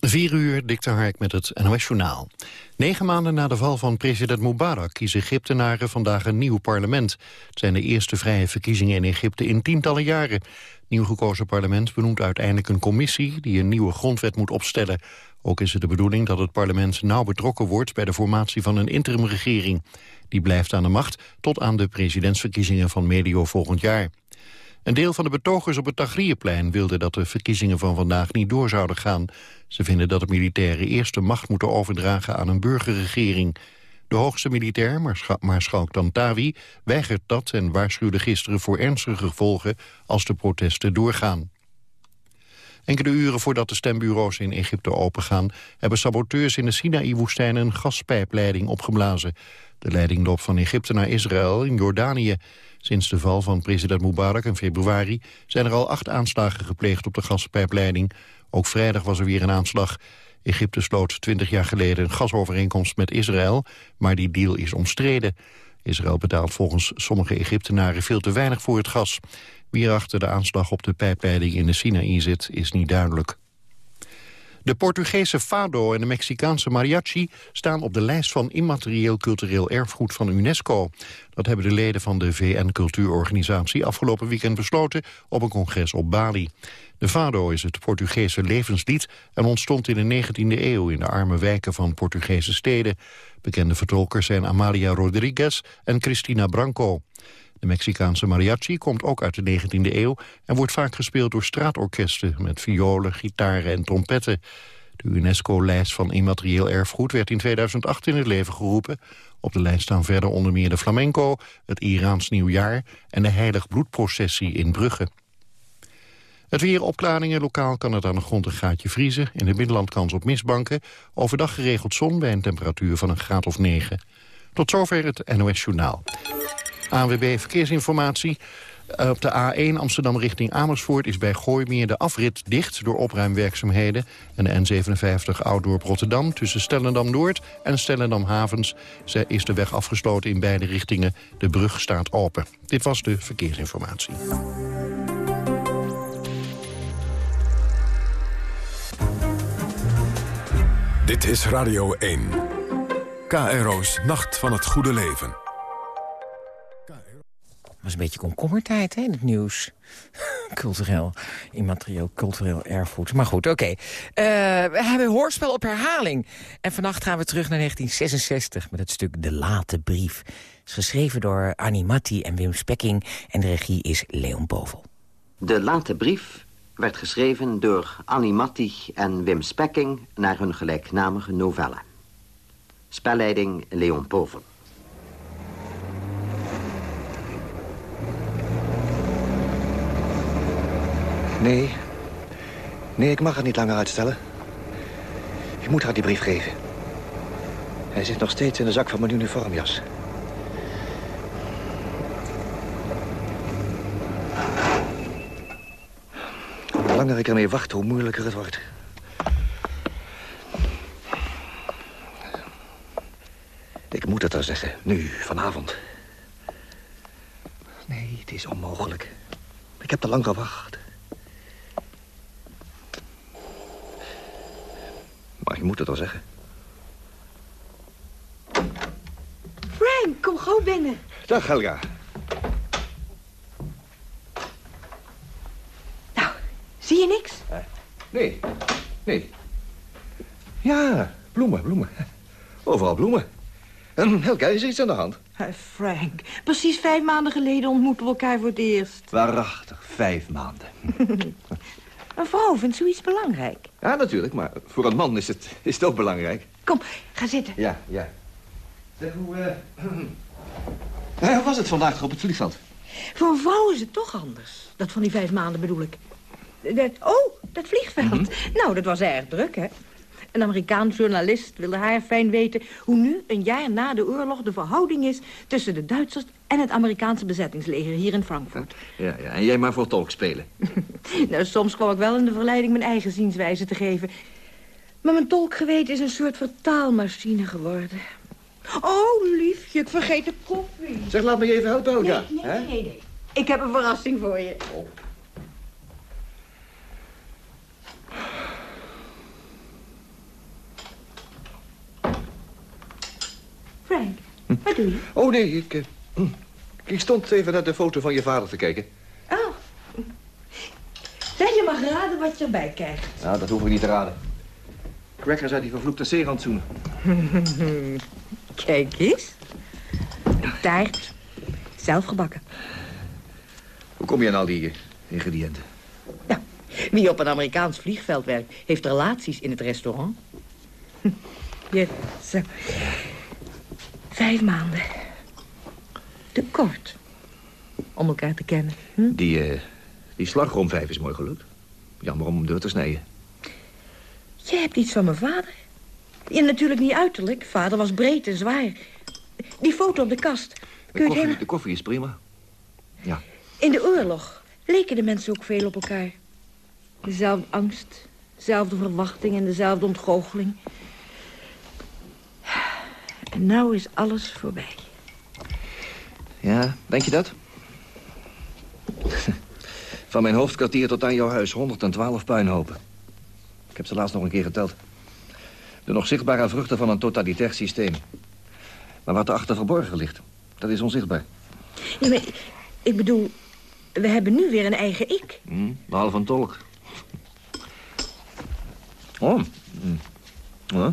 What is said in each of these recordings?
4 uur, Dikte Hark met het NOS-journaal. Negen maanden na de val van president Mubarak kiezen Egyptenaren vandaag een nieuw parlement. Het zijn de eerste vrije verkiezingen in Egypte in tientallen jaren. Nieuw gekozen parlement benoemt uiteindelijk een commissie die een nieuwe grondwet moet opstellen. Ook is het de bedoeling dat het parlement nauw betrokken wordt bij de formatie van een interimregering. Die blijft aan de macht tot aan de presidentsverkiezingen van medio volgend jaar. Een deel van de betogers op het Tagrierplein wilde dat de verkiezingen van vandaag niet door zouden gaan. Ze vinden dat de militairen eerst de macht moeten overdragen aan een burgerregering. De hoogste militair, Maarschalk Tantawi, weigert dat en waarschuwde gisteren voor ernstige gevolgen als de protesten doorgaan. Enkele uren voordat de stembureaus in Egypte opengaan... hebben saboteurs in de Sinaï-woestijn een gaspijpleiding opgeblazen. De leiding loopt van Egypte naar Israël in Jordanië. Sinds de val van president Mubarak in februari... zijn er al acht aanslagen gepleegd op de gaspijpleiding. Ook vrijdag was er weer een aanslag. Egypte sloot twintig jaar geleden een gasovereenkomst met Israël... maar die deal is omstreden. Israël betaalt volgens sommige Egyptenaren veel te weinig voor het gas. Wie er achter de aanslag op de pijpleiding in de Sinaï zit, is niet duidelijk. De Portugese fado en de Mexicaanse mariachi staan op de lijst van immaterieel cultureel erfgoed van UNESCO. Dat hebben de leden van de VN-cultuurorganisatie afgelopen weekend besloten op een congres op Bali. De fado is het Portugese levenslied en ontstond in de 19e eeuw in de arme wijken van Portugese steden. Bekende vertolkers zijn Amalia Rodriguez en Cristina Branco. De Mexicaanse mariachi komt ook uit de 19e eeuw... en wordt vaak gespeeld door straatorkesten met violen, gitaren en trompetten. De UNESCO-lijst van immaterieel erfgoed werd in 2008 in het leven geroepen. Op de lijst staan verder onder meer de flamenco, het Iraans nieuwjaar... en de heilig bloedprocessie in Brugge. Het weer opklaringen. Lokaal kan het aan de grond een gaatje vriezen. In het binnenland kans op mistbanken. Overdag geregeld zon bij een temperatuur van een graad of 9. Tot zover het NOS Journaal. ANWB Verkeersinformatie. Eh, op de A1 Amsterdam richting Amersfoort is bij Gooimeer de afrit dicht door opruimwerkzaamheden. En de N57 Ouddorp Rotterdam tussen Stellendam-Noord en Stellendam-Havens is de weg afgesloten in beide richtingen. De brug staat open. Dit was de verkeersinformatie. Dit is Radio 1. KRO's Nacht van het Goede Leven was een beetje komkommertijd hè, in het nieuws. cultureel, immaterieel, cultureel erfgoed. Maar goed, oké. Eh, we hebben hoorspel op herhaling. En vannacht gaan we terug naar 1966 met het stuk De Late Brief. Het is geschreven door Annie Matti en Wim Spekking. En de regie is Leon Povel. De Late Brief werd geschreven door Annie Matti en Wim Spekking... naar hun gelijknamige novelle. Spelleiding Leon Povel. Nee. Nee, ik mag het niet langer uitstellen. Ik moet haar die brief geven. Hij zit nog steeds in de zak van mijn uniformjas. Hoe langer ik ermee wacht, hoe moeilijker het wordt. Ik moet het haar zeggen, nu, vanavond. Nee, het is onmogelijk. Ik heb te lang gewacht. Maar je moet het al zeggen. Frank, kom gauw binnen. Dag, Helga. Nou, zie je niks? Nee, nee. Ja, bloemen, bloemen. Overal bloemen. En Helga, is er iets aan de hand? Frank, precies vijf maanden geleden ontmoeten we elkaar voor het eerst. Waarachtig, vijf maanden. Een vrouw vindt zoiets belangrijk. Ja, natuurlijk, maar voor een man is het, is het ook belangrijk. Kom, ga zitten. Ja, ja. Zeg, hoe, uh... hoe was het vandaag op het vliegveld? Voor een vrouw is het toch anders. Dat van die vijf maanden bedoel ik. Dat, oh, dat vliegveld. Mhm. Nou, dat was erg druk, hè? Een Amerikaans journalist wilde haar fijn weten... hoe nu, een jaar na de oorlog, de verhouding is... tussen de Duitsers en het Amerikaanse bezettingsleger hier in Frankfurt. Ja, ja en jij maar voor tolk spelen. nou, soms kwam ik wel in de verleiding mijn eigen zienswijze te geven. Maar mijn tolkgeweten is een soort vertaalmachine geworden. Oh, liefje, ik vergeet de koffie. Zeg, laat me je even helpen, ja. Nee, nee, nee, nee, Ik heb een verrassing voor je. Oh. Frank, hm? wat doe je? Oh, nee, ik... Eh, hm. ik stond even naar de foto van je vader te kijken. Oh. Zeg, je mag raden wat je erbij krijgt. Nou, dat hoef ik niet te raden. Crackers uit die vervloekte zeerantsoenen. Kijk eens. Een taart. Zelf gebakken. Hoe kom je aan al die ingrediënten? Nou, wie op een Amerikaans vliegveld werkt, heeft relaties in het restaurant. Je, zo. Vijf maanden. Te kort. Om elkaar te kennen. Hm? Die, eh die slagroomvijf is mooi gelukt. Jammer om hem door te snijden. Je hebt iets van mijn vader. Ja, natuurlijk niet uiterlijk. Vader was breed en zwaar. Die foto op de kast. De Kun je het koffie, helemaal... de koffie is prima. Ja. In de oorlog leken de mensen ook veel op elkaar. Dezelfde angst, dezelfde verwachting en dezelfde ontgoocheling. En nou is alles voorbij. Ja, denk je dat? Van mijn hoofdkwartier tot aan jouw huis 112 puinhopen. Ik heb ze laatst nog een keer geteld. De nog zichtbare vruchten van een totalitair systeem. Maar wat erachter verborgen ligt, dat is onzichtbaar. Ja, maar ik bedoel, we hebben nu weer een eigen ik. Hm, behalve een tolk. Oh. hm.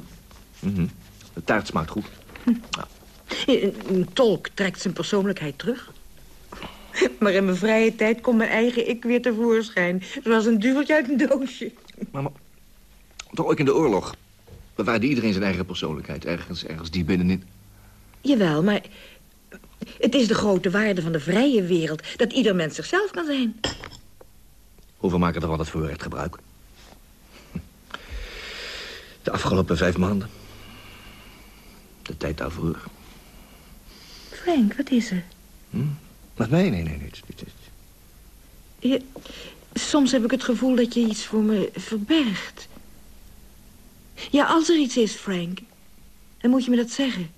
Mhm. De taart smaakt goed. Een, een tolk trekt zijn persoonlijkheid terug. Maar in mijn vrije tijd komt mijn eigen ik weer tevoorschijn. Zoals een duveltje uit een doosje. Maar toch ook in de oorlog bewaarde iedereen zijn eigen persoonlijkheid. Ergens, ergens diep binnenin. Jawel, maar het is de grote waarde van de vrije wereld... dat ieder mens zichzelf kan zijn. Hoeveel maken er van het voorrecht gebruik? De afgelopen vijf maanden. De tijd daarvoor. Frank, wat is er? Met mij? Nee, nee, nee. Je, soms heb ik het gevoel dat je iets voor me verbergt. Ja, als er iets is, Frank, dan moet je me dat zeggen.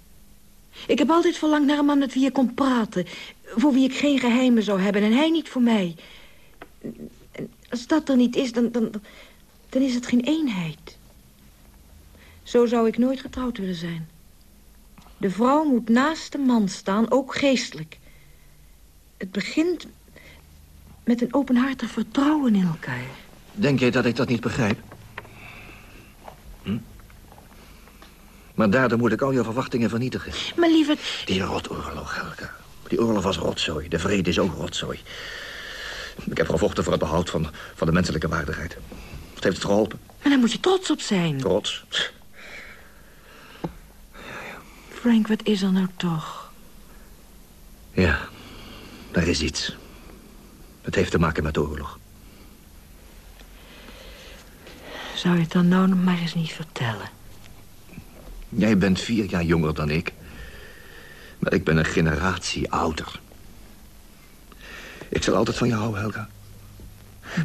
Ik heb altijd verlangd naar een man met wie je kon praten. Voor wie ik geen geheimen zou hebben en hij niet voor mij. En als dat er niet is, dan, dan, dan is het geen eenheid. Zo zou ik nooit getrouwd willen zijn. De vrouw moet naast de man staan, ook geestelijk. Het begint met een openhartig vertrouwen in elkaar. Denk jij dat ik dat niet begrijp? Hm? Maar daardoor moet ik al je verwachtingen vernietigen. Maar lieverd, Die rotoorlog, Helga. Die oorlog was rotzooi. De vrede is ook rotzooi. Ik heb gevochten voor het behoud van, van de menselijke waardigheid. Wat heeft het geholpen? maar daar moet je trots op zijn. Trots. Frank, wat is er nou toch? Ja, daar is iets. Het heeft te maken met oorlog. Zou je het dan nou maar eens niet vertellen? Jij bent vier jaar jonger dan ik. Maar ik ben een generatie ouder. Ik zal altijd van je houden, Helga.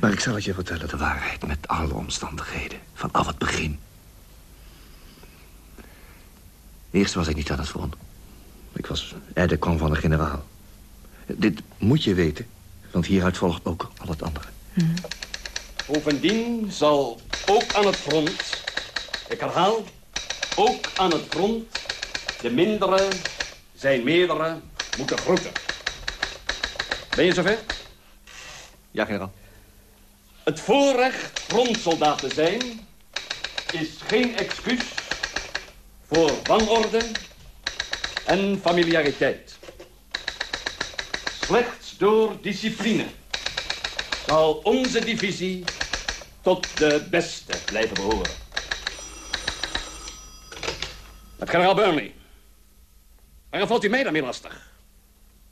Maar ik zal het je vertellen, de waarheid, met alle omstandigheden. Vanaf het begin. Eerst was ik niet aan het front. Ik was kwam van een generaal. Dit moet je weten, want hieruit volgt ook al het andere. Bovendien zal ook aan het front, ik herhaal, ook aan het front, de mindere zijn meerdere moeten groeten. Ben je zover? Ja, generaal. Het voorrecht frontsoldaat te zijn is geen excuus voor wanorde en familiariteit. Slechts door discipline zal onze divisie tot de beste blijven behoren. Met generaal Burnley. Waarom valt u mij daarmee lastig?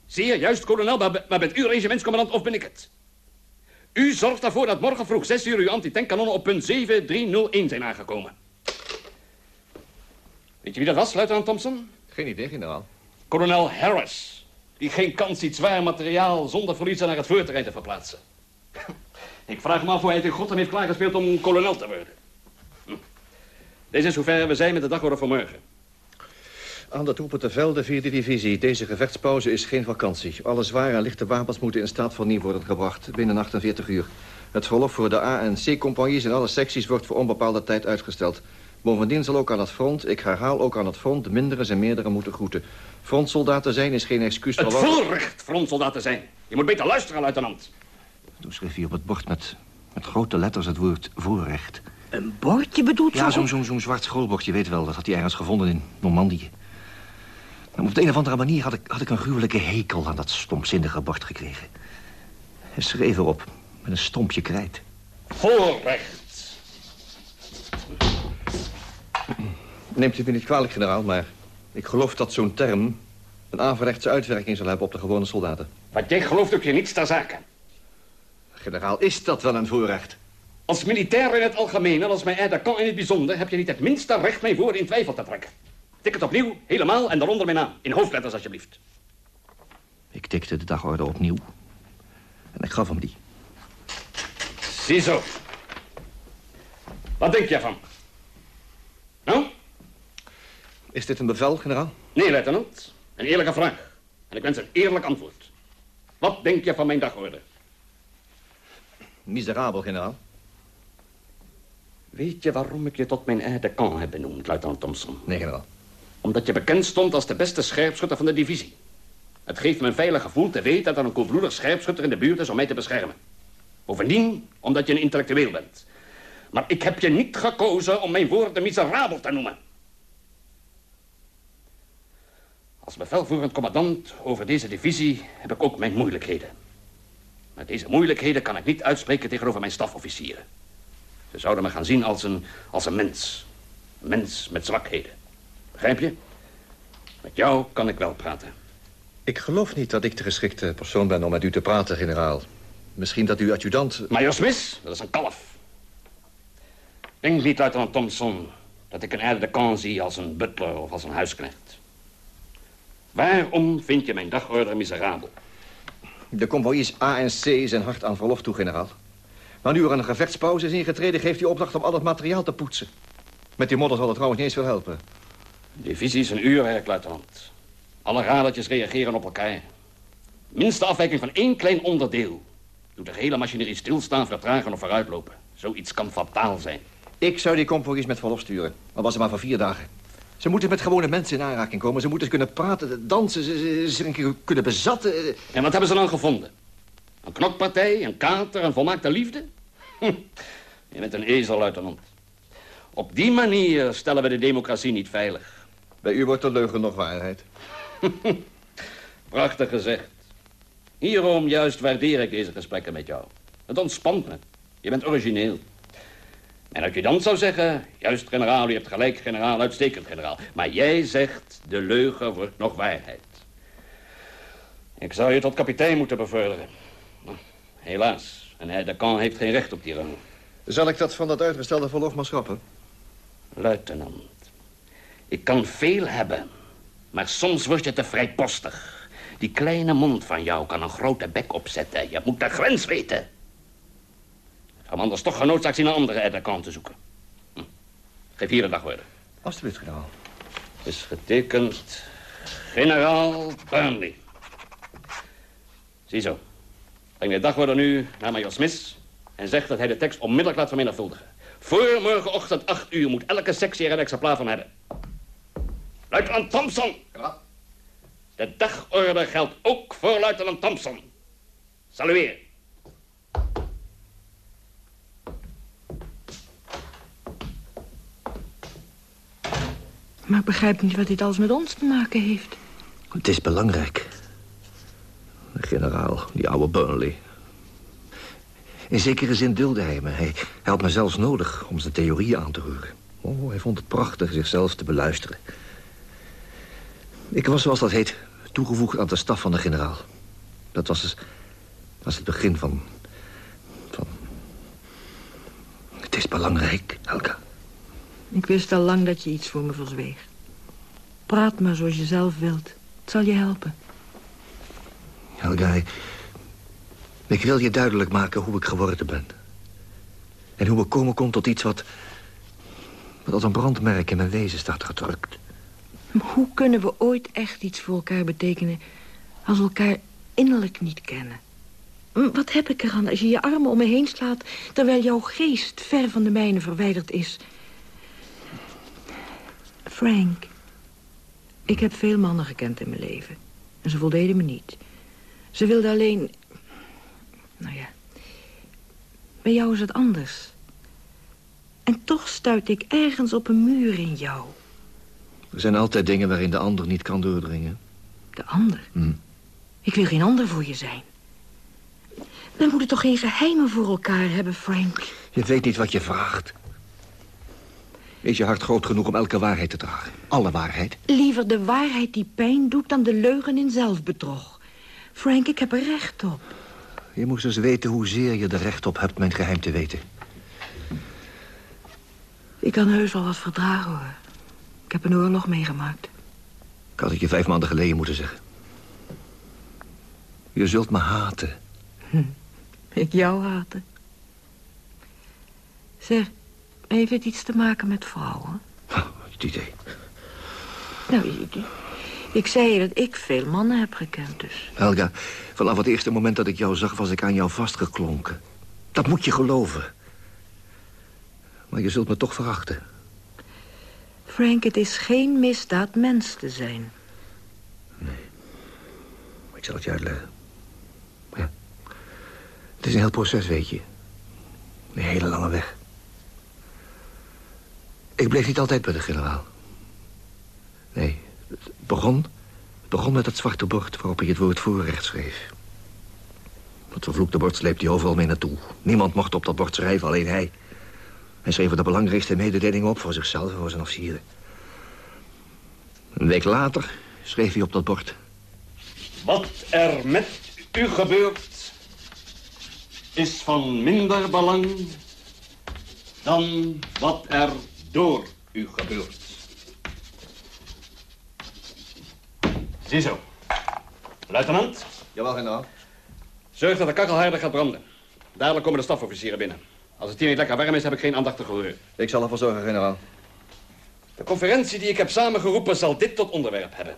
Zeer juist, kolonel, maar, bent u regimentscommandant of ben ik het? U zorgt ervoor dat morgen vroeg 6 uur uw antitankanonnen op punt 7301 zijn aangekomen. Weet je wie dat was, luitenant Thompson? Geen idee, generaal. Kolonel Harris. Die geen kans ziet zwaar materiaal zonder verliezen naar het voorterrein te verplaatsen. Ik vraag me af hoe hij het in godsnaam heeft klaargespeeld om kolonel te worden. Hm. Deze is hoe ver we zijn met de dagorde voor morgen. Aan de troepen te velde, vierde divisie. Deze gevechtspauze is geen vakantie. Alle zware en lichte wapens moeten in staat van nieuw worden gebracht binnen 48 uur. Het verlof voor de A- en C-compagnies in alle secties wordt voor onbepaalde tijd uitgesteld. Bovendien zal ook aan het front, ik herhaal ook aan het front... de mindere zijn meerdere moeten groeten. Frontsoldaten zijn is geen excuus Het voor... voorrecht frontsoldaat te zijn. Je moet beter luisteren, luitenant. Toen schreef hij op het bord met, met grote letters het woord voorrecht. Een bordje bedoelt Ja, zo? zo'n zo'n zo'n zwart schoolbord, je weet wel. Dat had hij ergens gevonden in Normandië. Maar op de een of andere manier had ik, had ik een gruwelijke hekel aan dat stomzinnige bord gekregen. Hij schreef erop, met een stompje krijt. Voorrecht. Neemt u me niet kwalijk, generaal, maar ik geloof dat zo'n term... een averechtse uitwerking zal hebben op de gewone soldaten. Wat jij gelooft ook je niets ter zake. Generaal, is dat wel een voorrecht? Als militair in het algemeen en als mijn aide kan in het bijzonder... heb je niet het minste recht mijn woorden in twijfel te trekken. Tik het opnieuw, helemaal en daaronder mijn naam. In hoofdletters, alsjeblieft. Ik tikte de dagorde opnieuw. En ik gaf hem die. Ziezo. Wat denk je van? Nou? Is dit een bevel, generaal? Nee, luitenant. Een eerlijke vraag. En ik wens een eerlijk antwoord. Wat denk je van mijn dagorde? Miserabel, generaal. Weet je waarom ik je tot mijn aide kan heb benoemd, luitenant Thompson? Nee, generaal. Omdat je bekend stond als de beste scherpschutter van de divisie. Het geeft me een veilig gevoel te weten dat er een koelbloedig scherpschutter in de buurt is om mij te beschermen. Bovendien, omdat je een intellectueel bent. Maar ik heb je niet gekozen om mijn woorden miserabel te noemen. Als bevelvoerend commandant over deze divisie heb ik ook mijn moeilijkheden. Maar deze moeilijkheden kan ik niet uitspreken tegenover mijn stafofficieren. Ze zouden me gaan zien als een, als een mens. Een mens met zwakheden. Begrijp je? Met jou kan ik wel praten. Ik geloof niet dat ik de geschikte persoon ben om met u te praten, generaal. Misschien dat uw adjudant... Major Smith, dat is een kalf. Denk niet, luitenant Thompson, dat ik een aide de camp zie als een butler of als een huisknecht. Waarom vind je mijn dagorder miserabel? De convoïs A en C zijn hard aan verlof toe, generaal. Maar nu er een gevechtspauze is ingetreden... geeft hij opdracht om al het materiaal te poetsen. Met die modder zal het trouwens niet eens veel helpen. Divisie is een uurwerk, luitenant. Alle radertjes reageren op elkaar. Minste afwijking van één klein onderdeel... doet de hele machinerie stilstaan, vertragen of vooruitlopen. Zoiets kan fataal zijn. Ik zou die convoïs met verlof sturen. Al was het maar voor vier dagen. Ze moeten met gewone mensen in aanraking komen. Ze moeten kunnen praten, dansen, ze, ze, kunnen bezatten. En wat hebben ze dan gevonden? Een knokpartij, een kater, een volmaakte liefde? Hm, je bent een ezel, luitenant. Op die manier stellen we de democratie niet veilig. Bij u wordt de leugen nog waarheid. Prachtig gezegd. Hierom juist waardeer ik deze gesprekken met jou. Het ontspant me. Je bent origineel. En adjudant zou zeggen... Juist, generaal, u hebt gelijk, generaal, uitstekend, generaal. Maar jij zegt, de leugen wordt nog waarheid. Ik zou je tot kapitein moeten bevorderen. Helaas, een aide de camp heeft geen recht op die rang. Zal ik dat van dat uitgestelde verlof maar schrappen? Luitenant, ik kan veel hebben, maar soms word je te vrijpostig. Die kleine mond van jou kan een grote bek opzetten. Je moet de grens weten. Me anders toch genoodzaakt zien een andere aide te zoeken. Hm. Geef hier een dagwoorden. Alsjeblieft, generaal. Is getekend generaal Burnley. Ziezo. Breng de dagwoorden nu naar major Smith... en zeg dat hij de tekst onmiddellijk laat vermenigvuldigen. Voor morgenochtend 8 uur moet elke sectie er een exemplaar van hebben. Luitenant Thompson. De dagorde geldt ook voor luitenant Thompson. Salueer. Maar ik begrijp niet wat dit alles met ons te maken heeft. Het is belangrijk. De generaal, die oude Burnley. In zekere zin dulde hij me. Hij had me zelfs nodig om zijn theorie aan te horen. Oh, hij vond het prachtig zichzelf te beluisteren. Ik was, zoals dat heet, toegevoegd aan de staf van de generaal. Dat was, dus, was het begin van... van... Het is belangrijk, Helga. Ik wist al lang dat je iets voor me verzweeg. Praat maar zoals je zelf wilt. Het zal je helpen. Helga, ik- wil je duidelijk maken hoe ik geworden ben. En hoe ik komen kon tot iets wat... wat als een brandmerk in mijn wezen staat gedrukt. Maar hoe kunnen we ooit echt iets voor elkaar betekenen... als we elkaar innerlijk niet kennen? Wat heb ik eraan als je je armen om me heen slaat... terwijl jouw geest ver van de mijne verwijderd is? Frank, ik heb veel mannen gekend in mijn leven. En ze voldeden me niet. Ze wilden alleen... Nou ja, bij jou is het anders. En toch stuit ik ergens op een muur in jou. Er zijn altijd dingen waarin de ander niet kan doordringen. De ander? Hm. Ik wil geen ander voor je zijn. We moeten toch geen geheimen voor elkaar hebben, Frank? Je weet niet wat je vraagt. Is je hart groot genoeg om elke waarheid te dragen? Alle waarheid? Liever de waarheid die pijn doet dan de leugen in zelfbedrog. Frank, ik heb er recht op. Je moest eens weten hoezeer je er recht op hebt mijn geheim te weten. Ik kan heus wel wat verdragen, hoor. Ik heb een oorlog meegemaakt. Ik had het je vijf maanden geleden moeten zeggen. Je zult me haten. Ik jou haten. Zeg, heeft het iets te maken met vrouwen? Het idee. Nou, ik, ik zei je dat ik veel mannen heb gekend, dus. Helga, vanaf het eerste moment dat ik jou zag... was ik aan jou vastgeklonken. Dat moet je geloven. Maar je zult me toch verachten. Frank, het is geen misdaad mens te zijn. Ik zal het je uitleggen. Ja. Het is een heel proces, weet je. Een hele lange weg. Ik bleef niet altijd bij de generaal. Nee, het begon, begon met het zwarte bord waarop hij het woord voorrecht schreef. Dat vervloekte bord sleept hij overal mee naartoe. Niemand mocht op dat bord schrijven, alleen hij. Hij schreef er de belangrijkste mededelingen op voor zichzelf en voor zijn officieren. Een week later schreef hij op dat bord... Wat er met u gebeurt is van minder belang dan wat er door u gebeurt. Ziezo. Luitenant, Jawel, generaal. zorg dat de kachel harder gaat branden. Dadelijk komen de stafofficieren binnen. Als het hier niet lekker warm is, heb ik geen aandachtig gehoor. Ik zal ervoor zorgen, generaal. De conferentie die ik heb samengeroepen zal dit tot onderwerp hebben.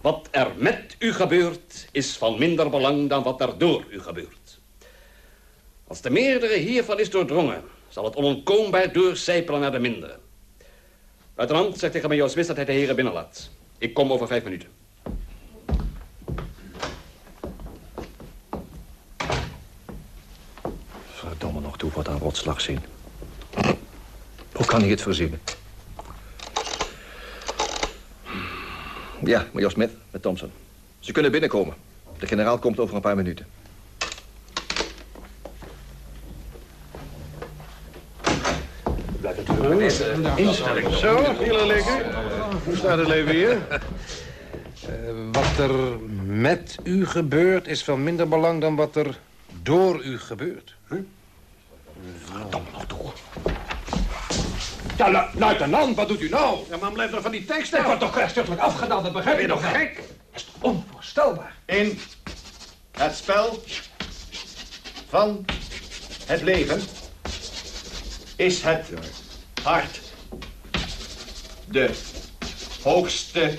Wat er met u gebeurt is van minder belang dan wat er door u gebeurt. Als de meerdere hiervan is doordrongen, zal het onontkoombaar doorcijpelen naar de mindere. Luitenant, zeg tegen major Smith dat hij de heren binnenlaat. Ik kom over vijf minuten. Verdomme nog toe, wat een rotslag zien. Hoe kan hij het verzinnen? Ja, major Smith met Thompson. Ze kunnen binnenkomen. De generaal komt over een paar minuten. Zo, heel lekker. Hoe staat het leven hier? Eh, wat er met u gebeurt is van minder belang dan wat er door u gebeurt. Ja, lu luitenant, wat doet u nou? Ja, maar blijf er van die tekst Ik word toch rechtsstukkelijk afgedaan, dat begrijp je nog nog gek? Dat is toch onvoorstelbaar? In het spel van het leven is het hart de hoogste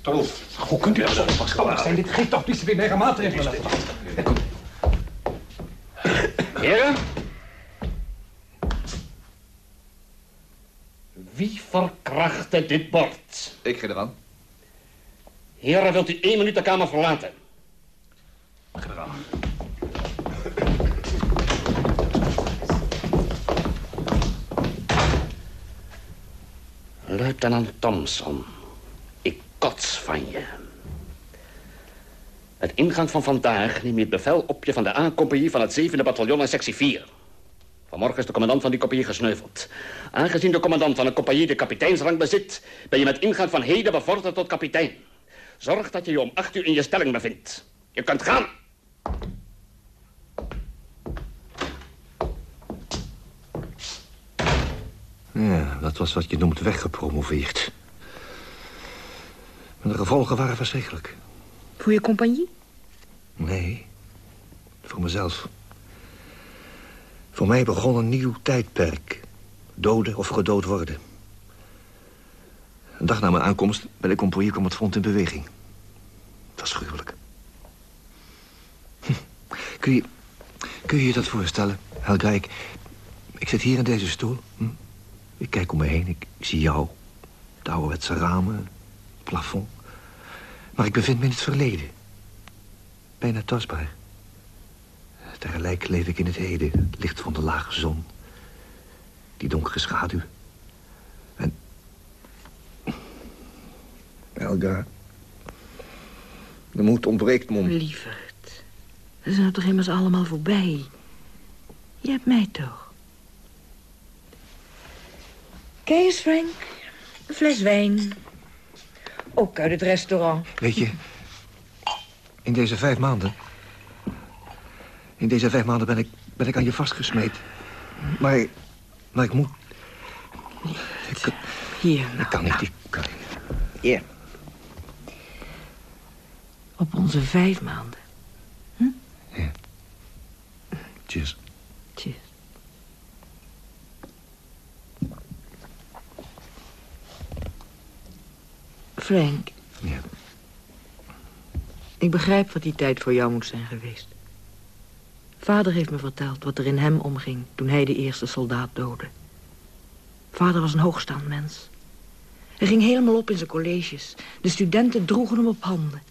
troef. Hoe kunt u nou zo onverstandig zijn? Dit geeft toch disciplinaire maatregelen. Heren? Wie verkrachtte dit bord? Ik, generaal. Heren, wilt u één minuut de kamer verlaten? Luitenant Thompson, ik kots van je. Het ingang van vandaag neem je het bevel op je van de A-compagnie van het 7e bataljon en sectie 4. Vanmorgen is de commandant van die compagnie gesneuveld. Aangezien de commandant van een compagnie de kapiteinsrang bezit... ben je met ingang van heden bevorderd tot kapitein. Zorg dat je je om acht uur in je stelling bevindt. Je kunt gaan. Ja, dat was wat je noemt weggepromoveerd. Maar de gevolgen waren verschrikkelijk. Voor je compagnie? Nee, voor mezelf. Voor mij begon een nieuw tijdperk. Doden of gedood worden. Een dag na mijn aankomst bij de compagnie kwam het front in beweging. Het was gruwelijk. Hm. Kun je, kun je je dat voorstellen, Helga? Ik, ik zit hier in deze stoel. Hm? Ik kijk om me heen, ik, zie jou. De ouderwetse ramen, het plafond. Maar ik bevind me in het verleden. Bijna tastbaar. Tegelijk leef ik in het heden, het licht van de lage zon. Die donkere schaduw. En... Elga... De moed ontbreekt me om... Lieverd, we zijn toch immers allemaal voorbij. Je hebt mij toch. Kijk eens, Frank. Een fles wijn. Ook uit het restaurant. Weet je, in deze vijf maanden... In deze vijf maanden ben ik, ben ik aan je vastgesmeed. Maar, maar ik moet... Ik, Hier, ik kan niet, ik kan niet. Hier. Op onze vijf maanden. Cheers. Cheers. Frank. Ja. Ik begrijp wat die tijd voor jou moet zijn geweest. Vader heeft me verteld wat er in hem omging toen hij de eerste soldaat doodde. Vader was een hoogstaand mens. Hij ging helemaal op in zijn colleges. De studenten droegen hem op handen.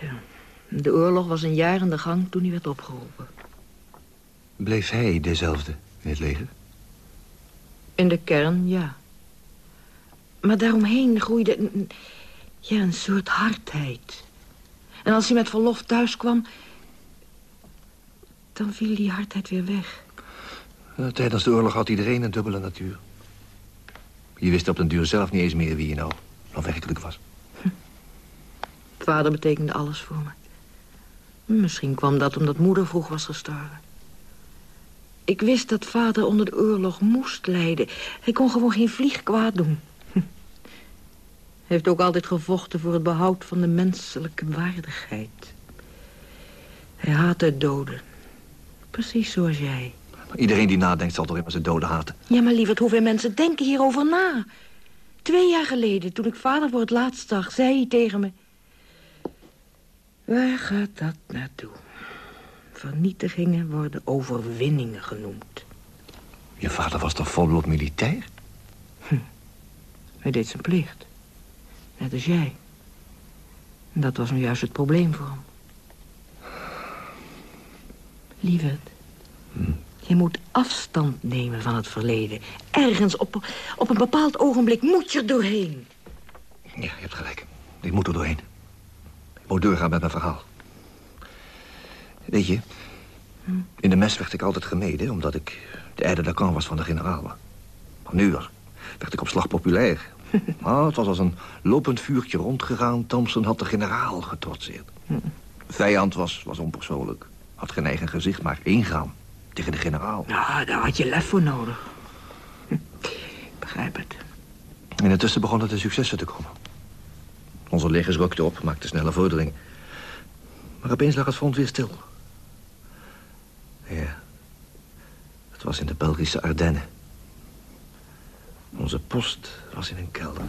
Ja, de oorlog was een jaar in de gang toen hij werd opgeroepen. Bleef hij dezelfde in het leger? In de kern, ja. Maar daaromheen groeide een, ja, een soort hardheid. En als hij met verlof thuis kwam... dan viel die hardheid weer weg. Eh, Tijdens de oorlog had iedereen een dubbele natuur. Je wist op den duur zelf niet eens meer wie je nou, nou werkelijk was. Vader betekende alles voor me. Misschien kwam dat omdat moeder vroeg was gestorven. Ik wist dat vader onder de oorlog moest lijden. Hij kon gewoon geen vlieg kwaad doen. Hij heeft ook altijd gevochten voor het behoud van de menselijke waardigheid. Hij haat het doden. Precies zoals jij. Iedereen die nadenkt zal toch immers de doden haten. Ja, maar lieverd, hoeveel mensen denken hierover na? Twee jaar geleden, toen ik vader voor het laatst zag, zei hij tegen me... Waar gaat dat naartoe? Vernietigingen worden overwinningen genoemd. Je vader was toch volbloed militair? Hij deed zijn plicht. Net als jij. En dat was nu juist het probleem voor hem. Lieverd, je moet afstand nemen van het verleden. Ergens op, op een bepaald ogenblik moet je er doorheen. Ja, je hebt gelijk. Ik moet er doorheen. Ik moet doorgaan met mijn verhaal. Weet je, in de mes werd ik altijd gemeden... omdat ik de aide de was van de generaal. Maar nu werd ik op slag populair. Maar het was als een lopend vuurtje rondgegaan. Thompson had de generaal getrotseerd. Vijand was, was onpersoonlijk. Had geen eigen gezicht, maar ingaan tegen de generaal. Nou, daar had je lef voor nodig. Hm, Ik begrijp het. En intussen begonnen de successen te komen. Onze legers rukten op, maakten snelle vordering. Maar opeens lag het front weer stil. Ja, het was in de Belgische Ardennen. Onze post was in een kelder.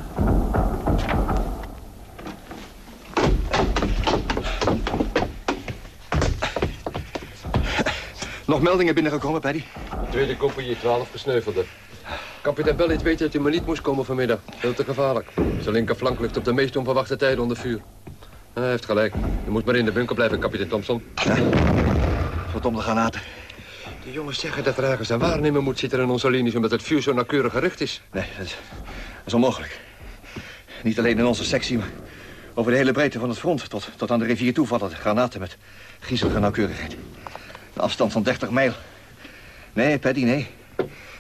Nog meldingen binnengekomen, Paddy? Tweede compagnie, 12 gesneuvelden. Kapitein Bellit weet dat u maar niet moest komen vanmiddag. Veel te gevaarlijk. Zijn linkerflank ligt op de meest onverwachte tijden onder vuur. Hij heeft gelijk. U moet maar in de bunker blijven, kapitein Thompson. Verdomde granaten. De jongens zeggen dat er ergens een waarnemer moet zitten in onze linies... omdat het vuur zo nauwkeurig gericht is. Nee, dat is, dat is onmogelijk. Niet alleen in onze sectie, maar over de hele breedte van het front... tot, tot aan de rivier toe vallen de granaten met griezelige nauwkeurigheid. Een afstand van 30 mijl. Nee, Paddy, nee.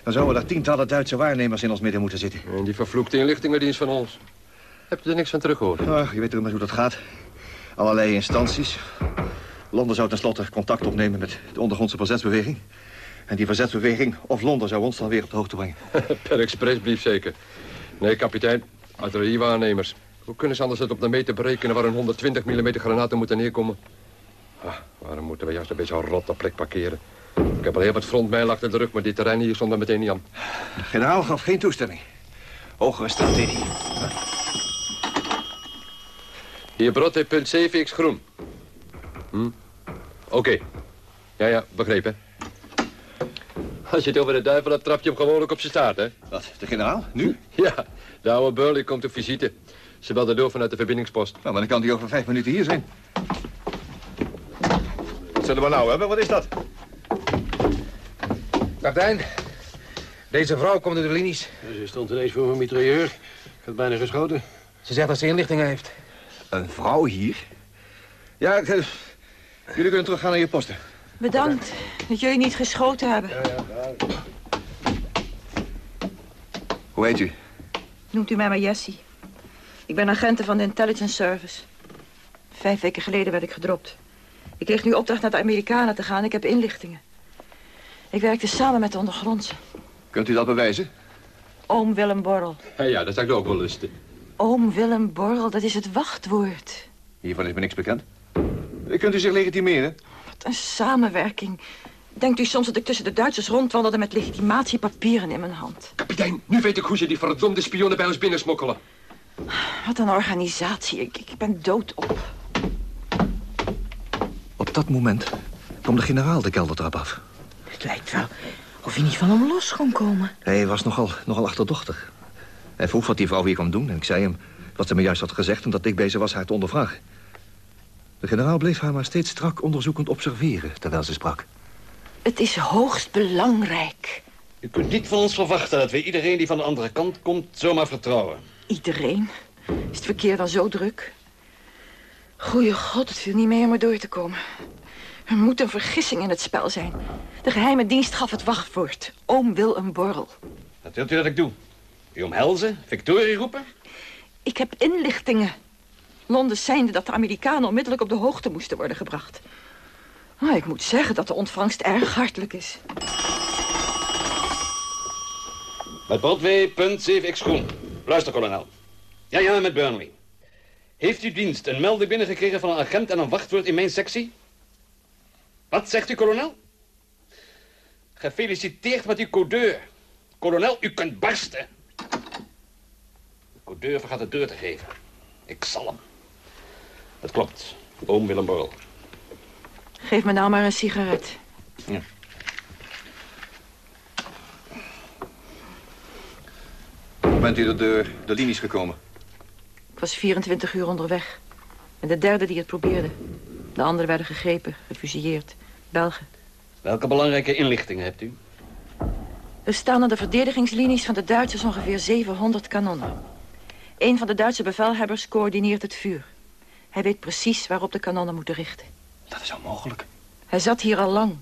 Dan zouden er tientallen Duitse waarnemers in ons midden moeten zitten. En die vervloekte inlichtingendienst van ons. Heb je er niks van teruggehoord? Ach, je weet toch maar hoe dat gaat. Allerlei instanties. Londen zou tenslotte contact opnemen met de ondergrondse verzetsbeweging. En die verzetsbeweging of Londen zou ons dan weer op de hoogte brengen. per expressbrief zeker. Nee, kapitein. Artilleriewaarnemers. Hoe kunnen ze anders het op de meter berekenen... waar een 120 mm granaten moeten neerkomen? Ah, waarom moeten we juist een beetje een rotte plek parkeren? Ik heb al heel wat frontmijl achter de rug... maar dit terrein hier stond er meteen niet aan. De generaal gaf geen toestemming. Hogere strategie. Hier Brotte, punt 7x groen. Hm? Oké. Ja, ja, begrepen. Als je het over de duivel hebt, trap je hem gewoonlijk op zijn staart, hè? Wat, de generaal? Nu? Ja, de oude Burley komt op visite. Ze belde door vanuit de verbindingspost. Nou, maar dan kan hij over vijf minuten hier zijn. Wat zullen we nou hebben? Wat is dat? Kapitein, deze vrouw komt uit de linies. Ze stond ineens voor mijn mitrailleur. Ik had bijna geschoten. Ze zegt dat ze inlichtingen heeft. Een vrouw hier? Ja, ik, eh, jullie kunnen teruggaan naar je posten. Bedankt dat jullie niet geschoten hebben. Hoe heet u? Noemt u mij maar Jessie. Ik ben agent van de Intelligence Service. Vijf weken geleden werd ik gedropt. Ik kreeg nu opdracht naar de Amerikanen te gaan. Ik heb inlichtingen. Ik werkte samen met de ondergrondse. Kunt u dat bewijzen? Oom Willem Borrel. Ja, ja, dat zou ik ook wel lusten. Oom Willem Borrel, dat is het wachtwoord. Hiervan is me niks bekend. Kunt u zich legitimeren? Wat een samenwerking. Denkt u soms dat ik tussen de Duitsers rondwandelde met legitimatiepapieren in mijn hand? Kapitein, nu weet ik hoe ze die verdomde spionnen bij ons binnensmokkelen. Wat een organisatie. Ik, ik ben doodop. Op dat moment kwam de generaal de keldertrap af. Het lijkt wel of hij niet van hem los kon komen. Hij was nogal, nogal achterdochtig. Hij vroeg wat die vrouw hier kwam doen en ik zei hem wat ze me juist had gezegd... en dat ik bezig was haar te ondervragen. De generaal bleef haar maar steeds strak onderzoekend observeren terwijl ze sprak. Het is hoogst belangrijk. U kunt niet van ons verwachten dat we iedereen die van de andere kant komt zomaar vertrouwen. Iedereen? Is het verkeer dan zo druk? Goeie god, het viel niet mee om er door te komen. Er moet een vergissing in het spel zijn. De geheime dienst gaf het wachtwoord. Oom wil een borrel. Wat wilt u dat ik doe? U omhelzen? Victorie roepen? Ik heb inlichtingen. Londen zijnde dat de Amerikanen onmiddellijk op de hoogte moesten worden gebracht. Oh, ik moet zeggen dat de ontvangst erg hartelijk is. Met Broadway, punt 7x groen. Luister, kolonel. Ja, ja, met Burnley. Heeft uw dienst een melding binnengekregen van een agent en een wachtwoord in mijn sectie? Wat zegt u, kolonel? Gefeliciteerd met uw codeur. Kolonel, u kunt barsten. De codeur vergat de deur te geven. Ik zal hem. Dat klopt. Oom Willem Borrel. Geef me nou maar een sigaret. Ja. Hoe bent u door de, de linies gekomen? Ik was 24 uur onderweg. En de derde die het probeerde. De anderen werden gegrepen, gefusilleerd. Belgen. Welke belangrijke inlichtingen hebt u? Er staan aan de verdedigingslinies van de Duitsers ongeveer 700 kanonnen. Een van de Duitse bevelhebbers coördineert het vuur. Hij weet precies waarop de kanonnen moeten richten. Dat is onmogelijk. Hij zat hier al lang.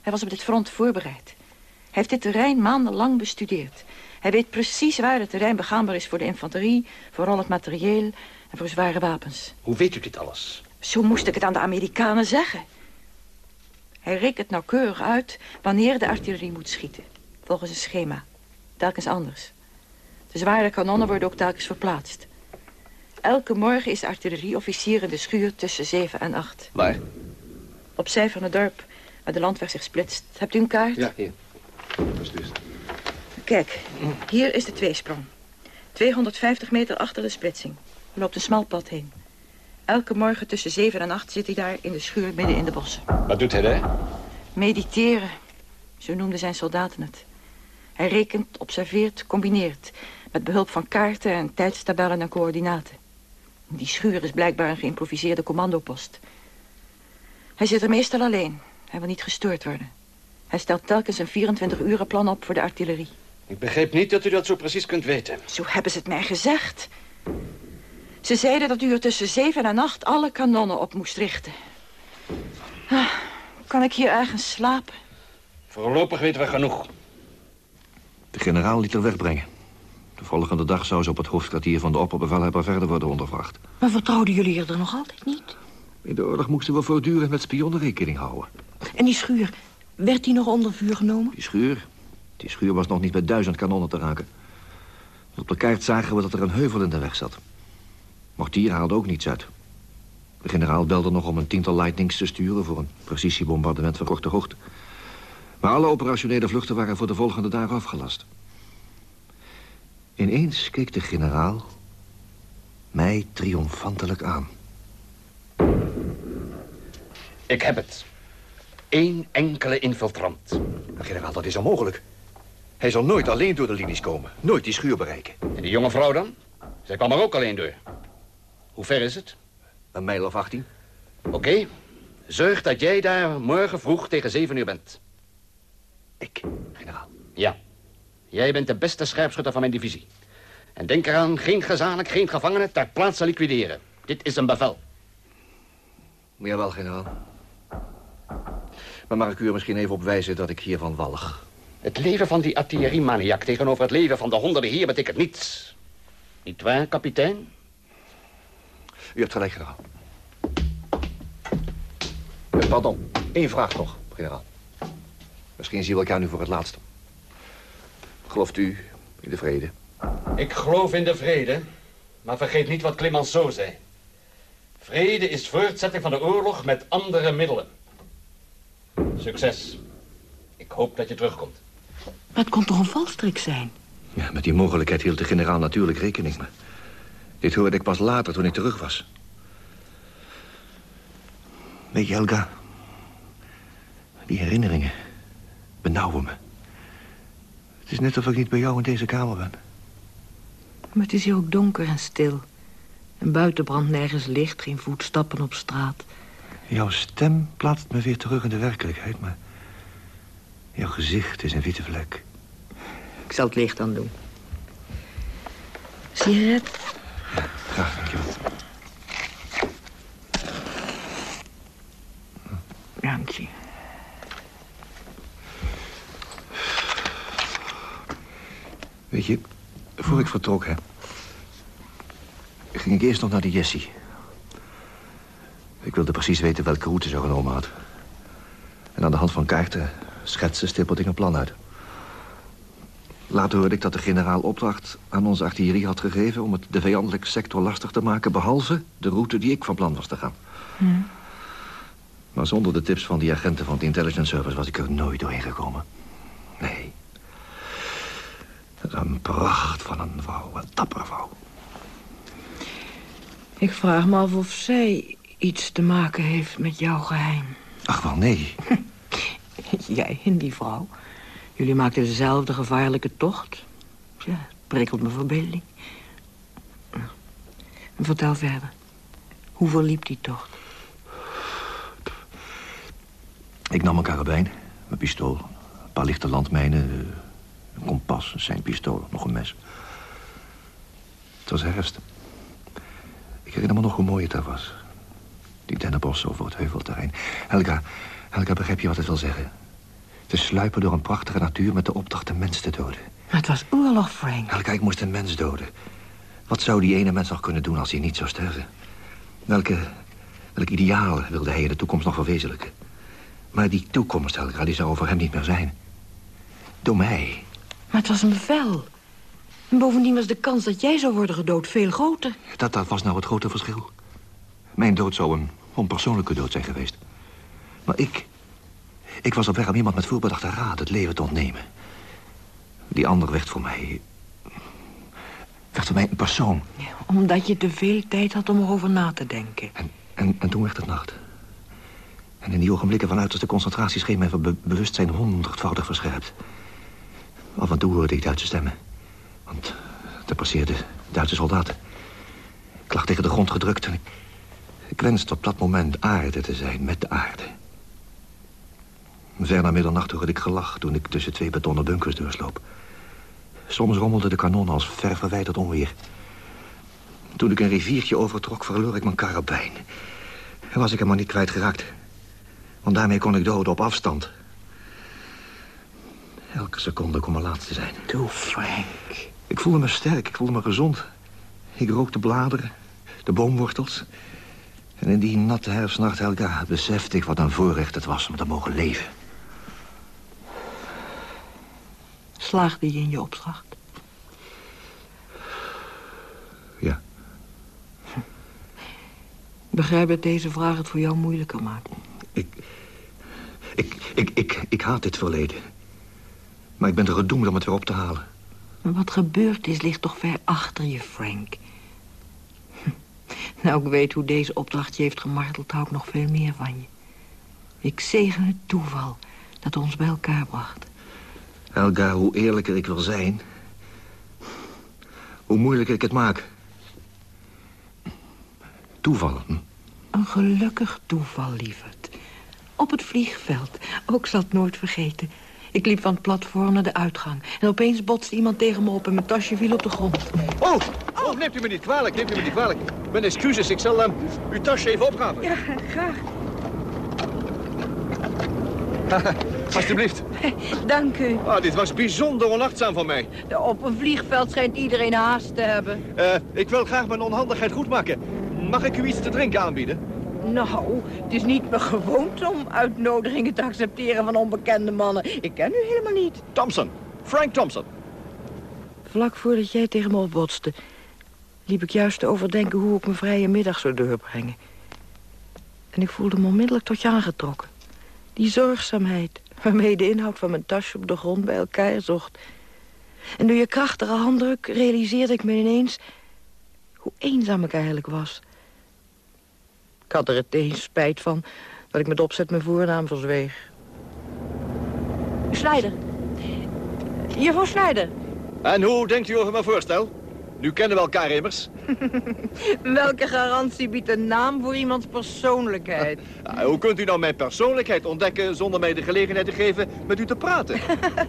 Hij was op dit front voorbereid. Hij heeft dit terrein maandenlang bestudeerd. Hij weet precies waar het terrein begaanbaar is voor de infanterie... voor al het materieel en voor zware wapens. Hoe weet u dit alles? Zo moest ik het aan de Amerikanen zeggen. Hij rekent nauwkeurig uit wanneer de artillerie moet schieten. Volgens een schema. Telkens anders. De zware kanonnen worden ook telkens verplaatst. Elke morgen is de artillerieofficier in de schuur tussen 7 en 8. Waar? Opzij van het dorp, waar de landweg zich splitst. Hebt u een kaart? Ja, hier. Alsjeblieft. Kijk, hier is de tweesprong. 250 meter achter de splitsing. Er loopt een smal pad heen. Elke morgen tussen 7 en 8 zit hij daar in de schuur midden in de bossen. Wat doet hij daar? Mediteren, zo noemden zijn soldaten het. Hij rekent, observeert, combineert. Met behulp van kaarten en tijdstabellen en coördinaten. Die schuur is blijkbaar een geïmproviseerde commandopost. Hij zit er meestal alleen. Hij wil niet gestoord worden. Hij stelt telkens een 24-uren-plan op voor de artillerie. Ik begreep niet dat u dat zo precies kunt weten. Zo hebben ze het mij gezegd. Ze zeiden dat u er tussen 7 en 8 alle kanonnen op moest richten. Ah, kan ik hier ergens slapen? Voorlopig weten we genoeg. De generaal liet er wegbrengen. De volgende dag zou ze op het hoofdkwartier van de opperbevelhebber verder worden ondervraagd. Maar vertrouwden jullie er nog altijd niet? In de oorlog moesten we voortdurend met spionnen rekening houden. En die schuur, werd die nog onder vuur genomen? Die schuur, die schuur was nog niet met duizend kanonnen te raken. Op de kaart zagen we dat er een heuvel in de weg zat. Mortier haalde ook niets uit. De generaal belde nog om een tiental lightnings te sturen... voor een precisiebombardement van korte hoogte. Maar alle operationele vluchten waren voor de volgende dagen afgelast. Ineens keek de generaal mij triomfantelijk aan. Ik heb het. één enkele infiltrant. Generaal, dat is onmogelijk. Hij zal nooit alleen door de linies komen. Nooit die schuur bereiken. En die jonge vrouw dan? Zij kwam er ook alleen door. Hoe ver is het? Een mijl of 18. Oké. Zorg dat jij daar morgen vroeg tegen zeven uur bent. Ik, generaal? Ja. Jij bent de beste scherpschutter van mijn divisie. En denk eraan, geen gezamenlijk, geen gevangenen ter plaatse liquideren. Dit is een bevel. Jawel, generaal. Maar mag ik u er misschien even op wijzen dat ik hiervan walg? Het leven van die artilleriemaniak tegenover het leven van de honderden hier betekent niets. Niet waar, kapitein? U hebt gelijk, generaal. Eh, Pardon, één vraag nog, generaal. Misschien zien we elkaar nu voor het laatst. Gelooft u in de vrede? Ik geloof in de vrede, maar vergeet niet wat Clemenceau zei. Vrede is voortzetting van de oorlog met andere middelen. Succes. Ik hoop dat je terugkomt. Maar het kon toch een valstrik zijn? Ja, met die mogelijkheid hield de generaal natuurlijk rekening. Maar dit hoorde ik pas later toen ik terug was. Weet je, Helga... Die herinneringen benauwen me. Het is net of ik niet bij jou in deze kamer ben. Maar het is hier ook donker en stil. En buiten brandt nergens licht, geen voetstappen op straat. Jouw stem plaatst me weer terug in de werkelijkheid, maar... Jouw gezicht is een witte vlek. Ik zal het licht aan doen. Sigaret? Graag, dankjewel. Dank je. Weet je, voor ik vertrok, hè... ging ik eerst nog naar de Jessie. Ik wilde precies weten welke route ze genomen had. En aan de hand van kaarten, schetsen, stippelde ik een plan uit. Later hoorde ik dat de generaal opdracht aan onze artillerie had gegeven... om het de vijandelijke sector lastig te maken... behalve de route die ik van plan was te gaan. Maar zonder de tips van die agenten van de intelligence service... was ik er nooit doorheen gekomen. Een pracht van een vrouw, een dappere vrouw. Ik vraag me af of zij iets te maken heeft met jouw geheim. Ach, wel nee. Jij en die vrouw. Jullie maakten dezelfde gevaarlijke tocht. Ja, het prikkelt mijn verbeelding. Nou, Vertel verder. Hoe verliep die tocht? Ik nam een karabijn, mijn pistool, een paar lichte landmijnen... een kompas, een seinpistool, nog een mes. Het was herfst. Ik herinner me nog hoe mooi het daar was. Die dennenbossen over het heuvelterrein. Helga, Helga, begrijp je wat het wil zeggen? Te sluipen door een prachtige natuur met de opdracht een mens te doden. Maar het was oorlog, Frank. Helga, ik moest een mens doden. Wat zou die ene mens nog kunnen doen als hij niet zou sterven? Welke, welk ideaal wilde hij in de toekomst nog verwezenlijken? Maar die toekomst, Helga, die zou er voor hem niet meer zijn. Door mij. Maar het was een bevel. En bovendien was de kans dat jij zou worden gedood veel groter. Dat, dat was nou het grote verschil. Mijn dood zou een onpersoonlijke dood zijn geweest. Maar ik... Ik was op weg om iemand met voorbedachte raad het leven te ontnemen. Die ander werd voor mij... werd voor mij een persoon. Omdat je te veel tijd had om erover na te denken. En, en toen werd het nacht. En in die ogenblikken van uiterste concentratie scheen mijn be- bewustzijn honderdvoudig verscherpt. Af en toe hoorde ik Duitse stemmen. Want er passeerden Duitse soldaten. Ik lag tegen de grond gedrukt en ik, wenste op dat moment aarde te zijn met de aarde. Ver na middernacht hoorde ik gelach toen ik tussen twee betonnen bunkers doorsloop. Soms rommelde de kanon als ver verwijderd onweer. Toen ik een riviertje overtrok, verloor ik mijn karabijn. En was ik hem maar niet kwijtgeraakt. Want daarmee kon ik doden op afstand. Elke seconde kon mijn laatste zijn. Doe, Frank. Ik voelde me sterk, ik voelde me gezond. Ik rook de bladeren, de boomwortels. En in die natte herfstnacht, Helga, besefte ik wat een voorrecht het was om te mogen leven. Slaagde je in je opdracht? Ja. Ik begrijp dat deze vraag het voor jou moeilijker maakt. Ik, ik, ik, ik haat dit verleden. Maar ik ben er gedoemd om het weer op te halen. Maar wat gebeurd is, ligt toch ver achter je, Frank. Nou, ik weet hoe deze opdracht je heeft gemarteld, hou ik nog veel meer van je. Ik zegen het toeval dat ons bij elkaar bracht. Helga, hoe eerlijker ik wil zijn... hoe moeilijker ik het maak. Toevallen. hm? Een gelukkig toeval, lieverd. Op het vliegveld. Ook zal het nooit vergeten. Ik liep van het platform naar de uitgang. En opeens botste iemand tegen me op en mijn tasje viel op de grond. Oh, oh, neemt u me niet kwalijk, neemt u me niet kwalijk. Mijn excuses, ik zal hem uw tasje even opgraven. Ja, graag. Alsjeblieft. Dank u. Ah, dit was bijzonder onachtzaam van mij. Op een vliegveld schijnt iedereen haast te hebben. Eh, ik wil graag mijn onhandigheid goedmaken. Mag ik u iets te drinken aanbieden? Nou, het is niet mijn gewoonte om uitnodigingen te accepteren van onbekende mannen. Ik ken u helemaal niet. Thompson. Frank Thompson. Vlak voordat jij tegen me opbotste... liep ik juist te overdenken hoe ik mijn vrije middag zou doorbrengen. En ik voelde me onmiddellijk tot je aangetrokken. Die zorgzaamheid waarmee je de inhoud van mijn tasje op de grond bij elkaar zocht. En door je krachtige handdruk realiseerde ik me ineens... hoe eenzaam ik eigenlijk was. Ik had er het eens spijt van dat ik met opzet mijn voornaam verzweeg. Snijder. Juffrouw Snijder. En hoe denkt u over mijn voorstel? Nu kennen we elkaar immers. Welke garantie biedt een naam voor iemands persoonlijkheid? Ah, hoe kunt u nou mijn persoonlijkheid ontdekken zonder mij de gelegenheid te geven met u te praten?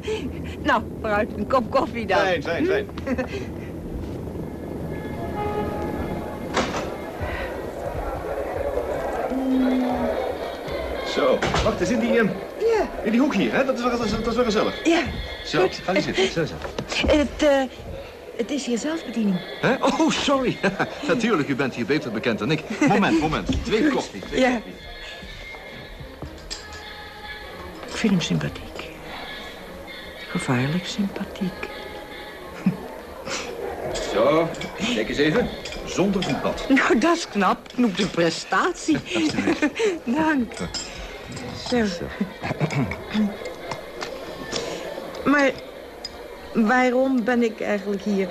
nou, vooruit, een kop koffie dan. Fijn, fijn, fijn. Zo, wacht eens in die, ehm, Ja. in die hoek hier, hè? Dat is wel, dat is, dat is wel gezellig. Ja, Zo, ga hier zitten. Zo, zo. het, eh, het is hier zelfbediening. Hè? Oh, sorry. Natuurlijk, u bent hier beter bekend dan ik. Moment, moment. Twee koffie. Twee Ja. Ik vind hem sympathiek. Gevaarlijk sympathiek. Zo, kijk eens even. Zonder voetbad. Nou, dat is knap. Noemt een prestatie. Dank. Zo. Maar waarom ben ik eigenlijk hier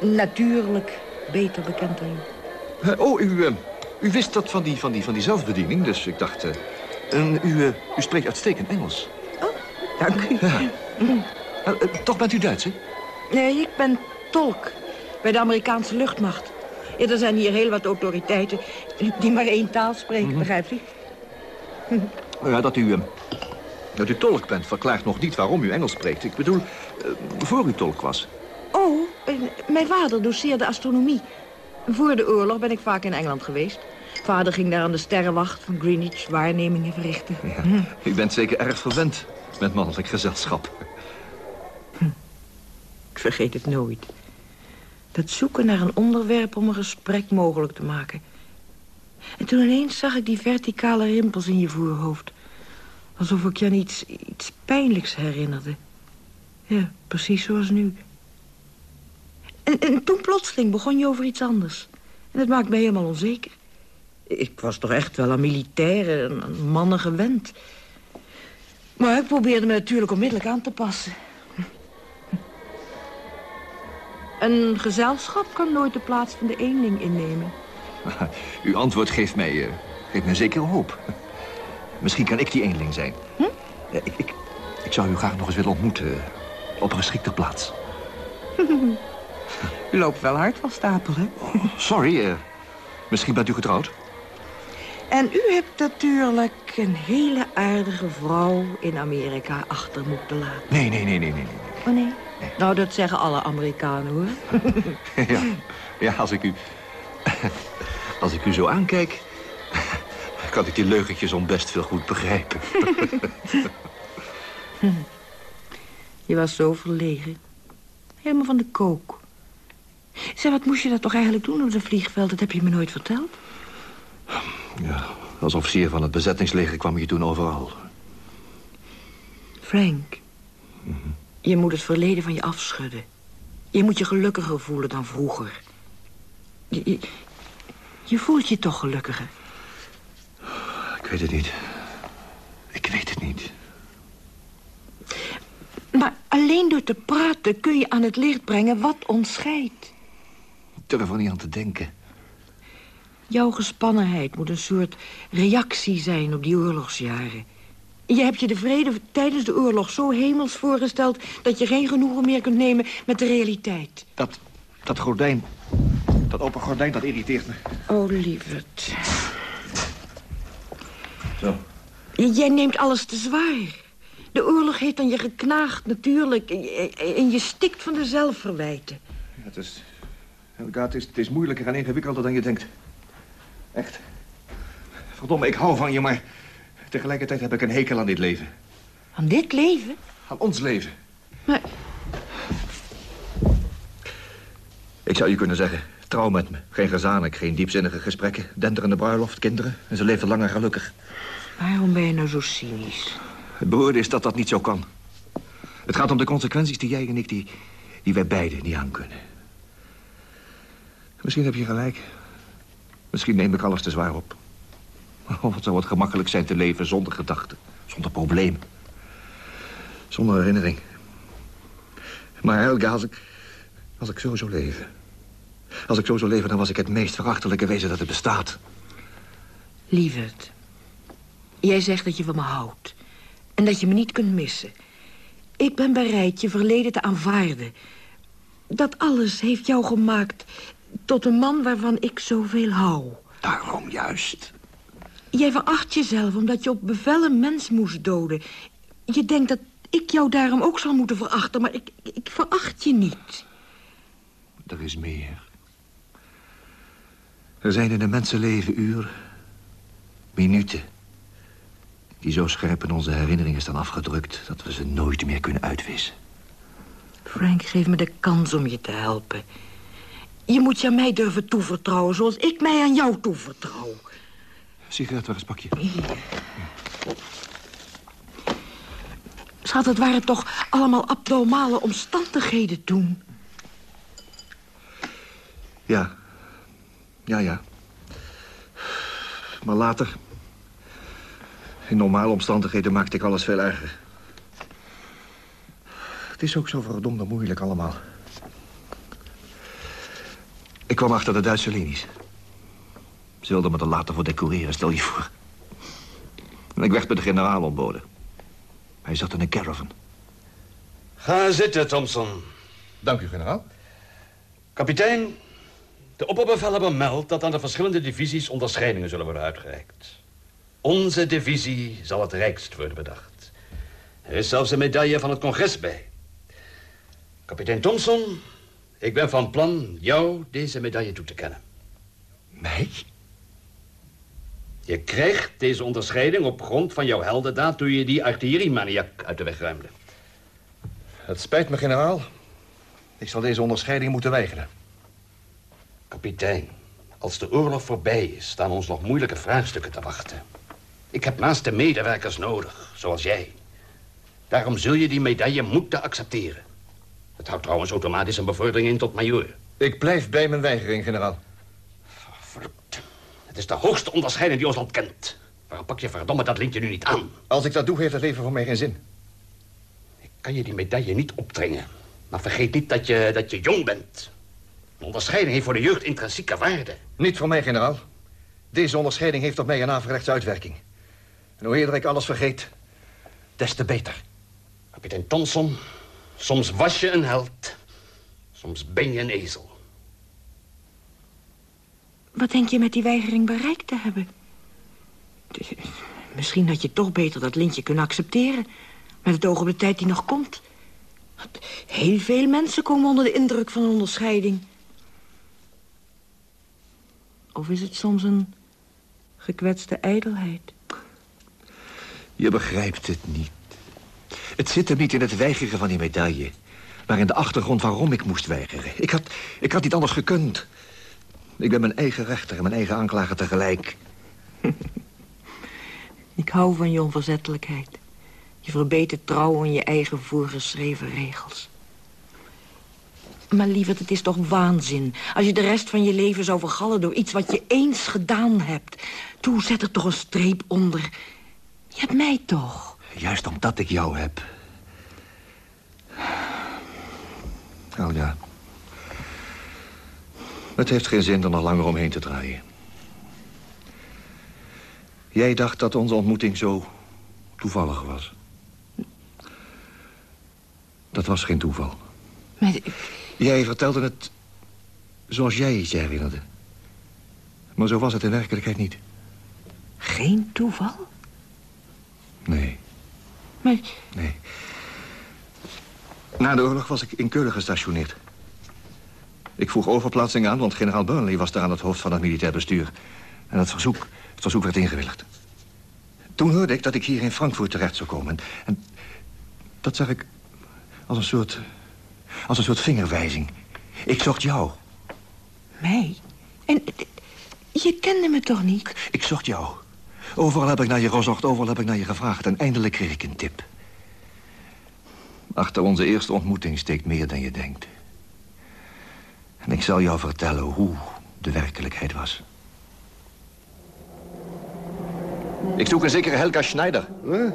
natuurlijk beter bekend dan u? Eh, Oh, u, eh, u wist dat van die, van, die, van die zelfbediening, dus ik dacht... eh, u, u spreekt uitstekend Engels. Dank u. Ja. Toch bent u Duits, hè? Nee, ik ben tolk bij de Amerikaanse luchtmacht. Er zijn hier heel wat autoriteiten die maar één taal spreken, begrijpt u? Nou Ja, dat u, eh, dat u tolk bent verklaart nog niet waarom u Engels spreekt. Ik bedoel, eh, voor u tolk was. Oh, eh, mijn vader doseerde astronomie. Voor de oorlog ben ik vaak in Engeland geweest. Vader ging daar aan de sterrenwacht van Greenwich waarnemingen verrichten. Ja. U bent zeker erg verwend met mannelijk gezelschap. Ik vergeet het nooit. Dat zoeken naar een onderwerp om een gesprek mogelijk te maken. En toen ineens zag ik die verticale rimpels in je voorhoofd. Alsof ik je aan iets, iets pijnlijks herinnerde. Ja, precies zoals nu. En, en toen plotseling begon je over iets anders. En dat maakt me helemaal onzeker. Ik was toch echt wel aan militairen en mannen gewend. Maar ik probeerde me natuurlijk onmiddellijk aan te passen. Een gezelschap kan nooit de plaats van de eenling innemen. Uw antwoord geeft mij, eh, geeft mij zeker hoop. Misschien kan ik die eenling zijn. Eh, Ik, ik, ik zou u graag nog eens willen ontmoeten. eh, Op een geschikte plaats. U loopt wel hard van stapel, hè? Sorry, eh, misschien bent u getrouwd? En u hebt natuurlijk een hele aardige vrouw in Amerika achter moeten laten. Nee, nee, nee, nee, nee. Oh nee? Nou, dat zeggen alle Amerikanen, hoor. ja, ja, als ik u... Als ik u zo aankijk... kan ik die leugentjes om best veel goed begrijpen. Je was zo verlegen. Helemaal van de kook. Zeg, wat moest je dat toch eigenlijk doen op het vliegveld? Dat heb je me nooit verteld. Ja, als officier van het bezettingsleger kwam je toen overal. Frank, je moet het verleden van je afschudden. Je moet je gelukkiger voelen dan vroeger. Je, je, je voelt je toch gelukkiger. Ik weet het niet. Ik weet het niet. Maar alleen door te praten kun je aan het licht brengen wat ons scheidt. Ik durf er niet aan te denken. Jouw gespannenheid moet een soort reactie zijn op die oorlogsjaren. Je hebt je de vrede tijdens de oorlog zo hemels voorgesteld... dat je geen genoegen meer kunt nemen met de realiteit. Dat, dat gordijn, dat open gordijn, dat irriteert me. Oh, lieverd. Zo. Jij neemt alles te zwaar. De oorlog heeft aan je geknaagd, natuurlijk. En je stikt van de zelfverwijten. Ja, het is... Helga, het is, het is moeilijker en ingewikkelder dan je denkt. Echt. Verdomme, ik hou van je, maar... tegelijkertijd heb ik een hekel aan dit leven. Aan dit leven? Aan ons leven. Maar... Ik zou je kunnen zeggen, trouw met me. Geen gezanik, geen diepzinnige gesprekken. Denderende bruiloft, kinderen. En ze leven lang en gelukkig. Waarom ben je nou zo cynisch? Het behoorde is dat dat niet zo kan. Het gaat om de consequenties die jij en ik, die, die wij beiden niet aan kunnen. Misschien heb je gelijk. Misschien neem ik alles te zwaar op. Oh, wat zou het gemakkelijk zijn te leven zonder gedachten. Zonder probleem. Zonder herinnering. Maar Helga, als ik, als ik zo zou leven... Als ik zo zou leven, dan was ik het meest verachtelijke wezen dat er bestaat. Lieverd, jij zegt dat je van me houdt. En dat je me niet kunt missen. Ik ben bereid je verleden te aanvaarden. Dat alles heeft jou gemaakt tot een man waarvan ik zoveel hou. Daarom juist. Jij veracht jezelf omdat je op bevel een mens moest doden. Je denkt dat ik jou daarom ook zal moeten verachten, maar ik, ik veracht je niet. Er is meer. Er zijn in een mensenleven uren, minuten... die zo scherp in onze herinneringen staan afgedrukt... dat we ze nooit meer kunnen uitwissen. Frank, geef me de kans om je te helpen. Je moet je aan mij durven toevertrouwen zoals ik mij aan jou toevertrouw. Sigaret, waar is pakje? Schat, het waren toch allemaal abnormale omstandigheden toen? Ja. Ja, ja. Maar later... In normale omstandigheden maakte ik alles veel erger. Het is ook zo verdomde moeilijk allemaal. Ik kwam achter de Duitse linies. Ze wilden me er later voor decoreren, stel je voor. En ik werd met de generaal ontboden. Hij zat in een caravan. Ga zitten, Thompson. Dank u, generaal. Kapitein, de opperbevelhebber meldt dat aan de verschillende divisies onderscheidingen zullen worden uitgereikt. Onze divisie zal het rijkst worden bedacht. Er is zelfs een medaille van het congres bij. Kapitein Thompson, ik ben van plan jou deze medaille toe te kennen. Mij? Je krijgt deze onderscheiding op grond van jouw heldendaad... toen je die artilleriemaniak uit de weg ruimde. Het spijt me, generaal. Ik zal deze onderscheiding moeten weigeren. Kapitein, als de oorlog voorbij is... staan ons nog moeilijke vraagstukken te wachten. Ik heb naast de medewerkers nodig, zoals jij. Daarom zul je die medaille moeten accepteren. Het houdt trouwens automatisch een bevordering in tot majoor. Ik blijf bij mijn weigering, generaal. Het is de hoogste onderscheiding die ons land kent. Waarom pak je verdomme dat lintje nu niet aan? Als ik dat doe, heeft het leven voor mij geen zin. Ik kan je die medaille niet opdringen. Maar vergeet niet dat je, dat je jong bent. Een onderscheiding heeft voor de jeugd intrinsieke waarde. Niet voor mij, generaal. Deze onderscheiding heeft op mij een averechtse uitwerking. En hoe eerder ik alles vergeet, des te beter. Kapitein Thompson, soms was je een held. Soms ben je een ezel. Wat denk je met die weigering bereikt te hebben? Dus, misschien had je toch beter dat lintje kunnen accepteren. Met het oog op de tijd die nog komt. Heel veel mensen komen onder de indruk van een onderscheiding. Of is het soms een gekwetste ijdelheid? Je begrijpt het niet. Het zit hem niet in het weigeren van die medaille... maar in de achtergrond waarom ik moest weigeren. Ik had, ik had niet anders gekund. Ik ben mijn eigen rechter en mijn eigen aanklager tegelijk. Ik hou van je onverzettelijkheid. Je verbetert trouw aan je eigen voorgeschreven regels. Maar lieverd, het is toch waanzin... als je de rest van je leven zou vergallen door iets wat je eens gedaan hebt. Toe, zet er toch een streep onder. Je hebt mij toch. Juist omdat ik jou heb. Oh ja. Het heeft geen zin er nog langer omheen te draaien. Jij dacht dat onze ontmoeting zo toevallig was. Dat was geen toeval. Maar, Jij vertelde het zoals jij het je herinnerde. Maar zo was het in werkelijkheid niet. geen toeval? Nee, Maar nee. Na de oorlog was ik in Keulen gestationeerd. Ik vroeg overplaatsing aan, want generaal Burnley was daar aan het hoofd van het militair bestuur. En het verzoek, het verzoek werd ingewilligd. Toen hoorde ik dat ik hier in Frankfurt terecht zou komen. En dat zag ik als een soort, als een soort vingerwijzing. Ik zocht jou. mij? En je kende me toch niet? Ik zocht jou. Overal heb ik naar je gezocht, overal heb ik naar je gevraagd. En eindelijk kreeg ik een tip. Achter onze eerste ontmoeting steekt meer dan je denkt. En ik zal jou vertellen hoe de werkelijkheid was. Ik zoek een zekere Helga Schneider. Huh?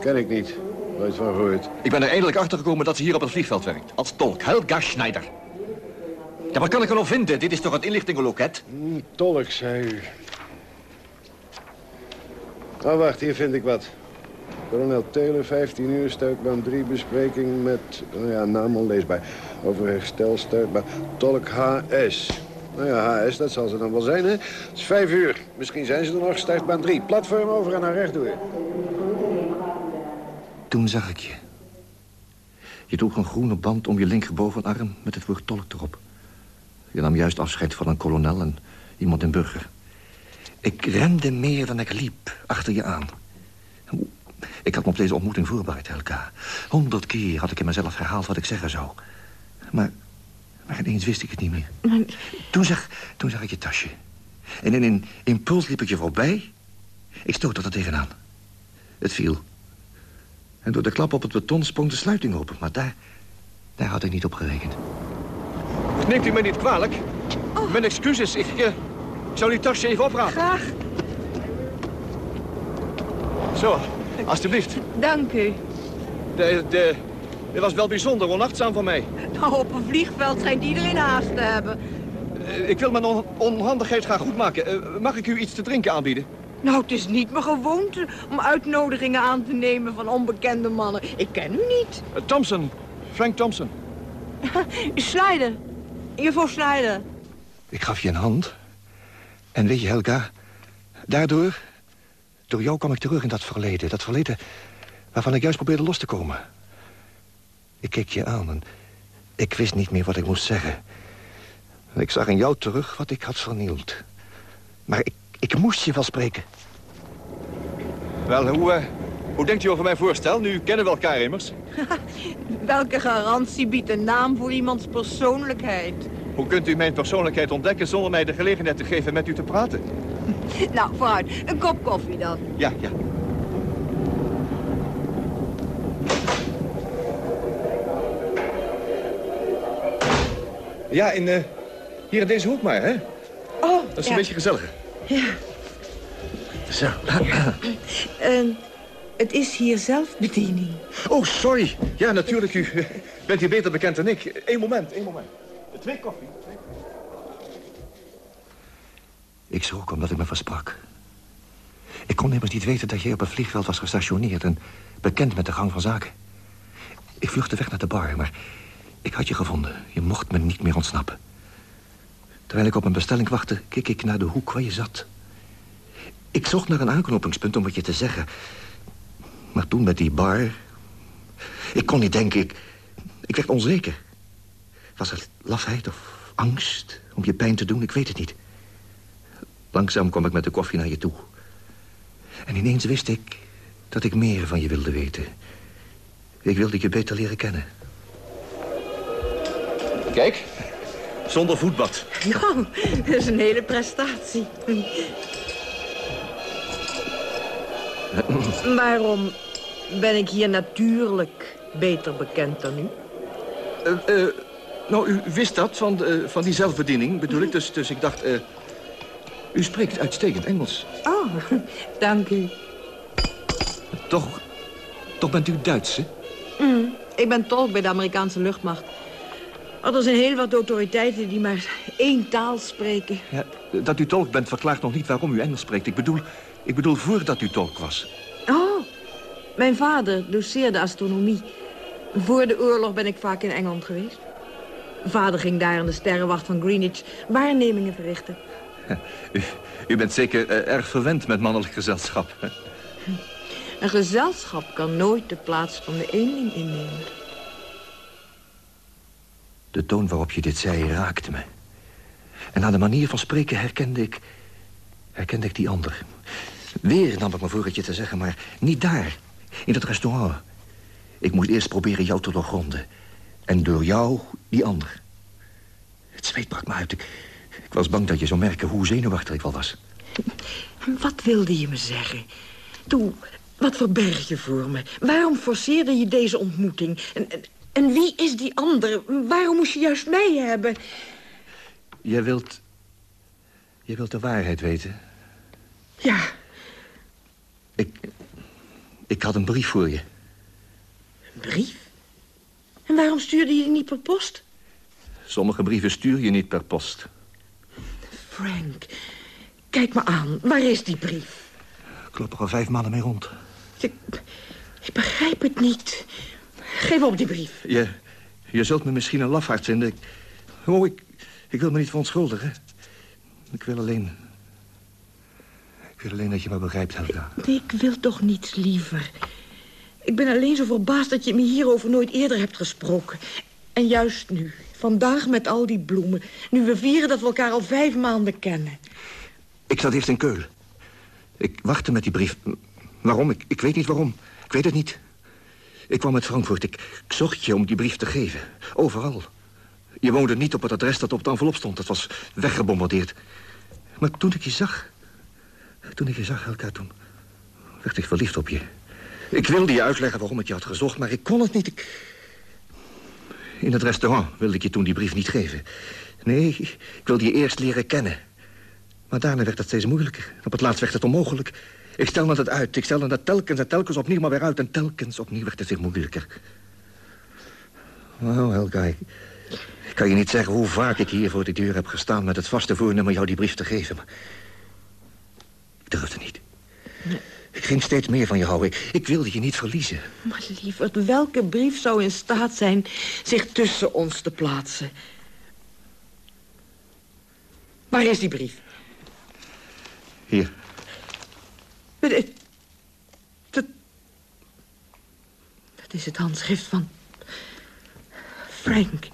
Ken ik niet. Nooit van gehoord. Ik ben er eindelijk achter gekomen dat ze hier op het vliegveld werkt. Als tolk. Helga Schneider. Ja, wat kan ik er nog vinden? Dit is toch het inlichtingenloket? Hm, tolk, zei u. Oh, wacht, hier vind ik wat. Kolonel Taylor, 15 uur, stuitbaan 3, bespreking met... Nou ja, naam onleesbaar. Over herstel, stuitbaan, tolk HS. Nou ja, HS, dat zal ze dan wel zijn, hè? Het is 5 uur. Misschien zijn ze er nog, stuitbaan 3. Platform over en naar rechtdoor. Toen zag ik je. Je droeg een groene band om je linkerbovenarm met het woord tolk erop. Je nam juist afscheid van een kolonel en iemand in burger. Ik rende meer dan ik liep achter je aan. Ik had me op deze ontmoeting voorbereid, Helga. Honderd keer had ik in mezelf herhaald wat ik zeggen zou. Maar, maar ineens wist ik het niet meer. Toen zag, toen zag ik je tasje. En in een impuls liep ik je voorbij. Ik stootte er tegenaan. Het viel. En door de klap op het beton sprong de sluiting open. Maar daar, daar had ik niet op gerekend. Neemt u me niet kwalijk? Mijn excuses, ik, ik zou die tasje even oprapen. Graag. Zo, alstublieft. Dank u. De, de, dit was wel bijzonder onachtzaam van mij. Nou, op een vliegveld schijnt iedereen haast te hebben. Eh, Ik wil mijn on- onhandigheid graag goedmaken. Eh, mag ik u iets te drinken aanbieden? Nou, het is niet mijn gewoonte om uitnodigingen aan te nemen van onbekende mannen. Ik ken u niet. Eh, Thompson, Frank Thompson. Snijder. Juffrouw Snijder. Ik gaf je een hand. En weet je, Helga, daardoor... door jou kwam ik terug in dat verleden. Dat verleden waarvan ik juist probeerde los te komen. Ik keek je aan en ik wist niet meer wat ik moest zeggen. En ik zag in jou terug wat ik had vernield. Maar ik, ik moest je wel spreken. Wel, hoe, eh, hoe denkt u over mijn voorstel? Nu kennen we elkaar immers. Welke garantie biedt een naam voor iemands persoonlijkheid? Hoe kunt u mijn persoonlijkheid ontdekken zonder mij de gelegenheid te geven met u te praten? Nou, vooruit. Een kop koffie dan. Ja, ja. Ja, in, eh, hier in deze hoek maar, hè? Oh, Dat is ja. een beetje gezelliger. Ja. Zo. Eh, het is hier zelfbediening. Oh, sorry. Ja, natuurlijk. U bent hier beter bekend dan ik. Eén moment, één moment. Twee koffie. Ik schrok omdat ik me versprak. Ik kon immers niet weten dat jij op het vliegveld was gestationeerd... en bekend met de gang van zaken. Ik vluchtte weg naar de bar, maar ik had je gevonden. Je mocht me niet meer ontsnappen. Terwijl ik op een bestelling wachtte, keek ik naar de hoek waar je zat. Ik zocht naar een aanknopingspunt om wat je te zeggen. Maar toen met die bar... Ik kon niet denken, ik, ik werd onzeker. Was er lafheid of angst om je pijn te doen? Ik weet het niet. Langzaam kwam ik met de koffie naar je toe. En ineens wist ik dat ik meer van je wilde weten. Ik wilde je beter leren kennen. Kijk, zonder voetbad. Nou, dat is een hele prestatie. Waarom ben ik hier natuurlijk beter bekend dan u? Eh, eh, nou, u wist dat van, eh, van die zelfbediening, bedoel ik. Dus, dus ik dacht, eh, u spreekt uitstekend Engels. Oh, dank u. Toch, toch bent u Duits, hè? Mm, ik ben tolk bij de Amerikaanse luchtmacht. Oh, er zijn heel wat autoriteiten die maar één taal spreken. Ja, dat u tolk bent verklaart nog niet waarom u Engels spreekt. Ik bedoel, ik bedoel voordat u tolk was. Oh, mijn vader doseerde astronomie. Voor de oorlog ben ik vaak in Engeland geweest. Vader ging daar in de sterrenwacht van Greenwich waarnemingen verrichten. U, u bent zeker eh, erg verwend met mannelijk gezelschap. hè? Een gezelschap kan nooit de plaats van de eenling innemen. De toon waarop je dit zei raakte me. En aan de manier van spreken herkende ik... herkende ik die ander. Weer nam ik me voor het je te zeggen, maar niet daar. In het restaurant. Ik moest eerst proberen jou te doorgronden. En door jou die ander. Het zweet brak me uit. Ik, ik was bang dat je zou merken hoe zenuwachtig ik wel was. Wat wilde je me zeggen? Toe, wat verberg je voor me? Waarom forceerde je deze ontmoeting? En, en, en wie is die ander? Waarom moest je juist mij hebben? Je wilt... Je wilt de waarheid weten. Ja, Ik... Ik had een brief voor je. een brief? En waarom stuurde je die niet per post? Sommige brieven stuur je niet per post. Frank, kijk me aan. Waar is die brief? Ik loop er al vijf maanden mee rond. Ik, ik begrijp het niet. Geef op die brief. Je, je zult me misschien een lafaard vinden. Ik, oh, ik, ik wil me niet verontschuldigen. Ik wil alleen... Ik wil alleen dat je me begrijpt, Helga. Ik wil toch niets liever. Ik ben alleen zo verbaasd dat je me hierover nooit eerder hebt gesproken. En juist nu, vandaag met al die bloemen... nu we vieren dat we elkaar al vijf maanden kennen. Ik zat eerst in Keulen. Ik wachtte met die brief. Waarom? Ik, ik weet niet waarom. Ik weet het niet. Ik kwam uit Frankfurt. Ik, ik zocht je om die brief te geven. Overal. Je woonde niet op het adres dat op de envelop stond. Dat was weggebombardeerd. Maar toen ik je zag... Toen ik je zag, Helga, toen werd ik verliefd op je. Ik wilde je uitleggen waarom ik je had gezocht, maar ik kon het niet. In het restaurant wilde ik je toen die brief niet geven. Nee, ik wilde je eerst leren kennen. Maar daarna werd het steeds moeilijker. Op het laatst werd het onmogelijk. Ik stelde het uit. Ik stelde het telkens en telkens opnieuw maar weer uit. En telkens opnieuw werd het weer moeilijker. Oh, Helga, ik, ik kan je niet zeggen hoe vaak ik hier voor de deur heb gestaan... met het vaste voornemen jou die brief te geven. Maar ik durfde niet. Ik ging steeds meer van je houden. Ik, ik wilde je niet verliezen. Maar lieverd, welke brief zou in staat zijn zich tussen ons te plaatsen? Waar is die brief? Hier. Het- Dat, dat is het handschrift van... Frank.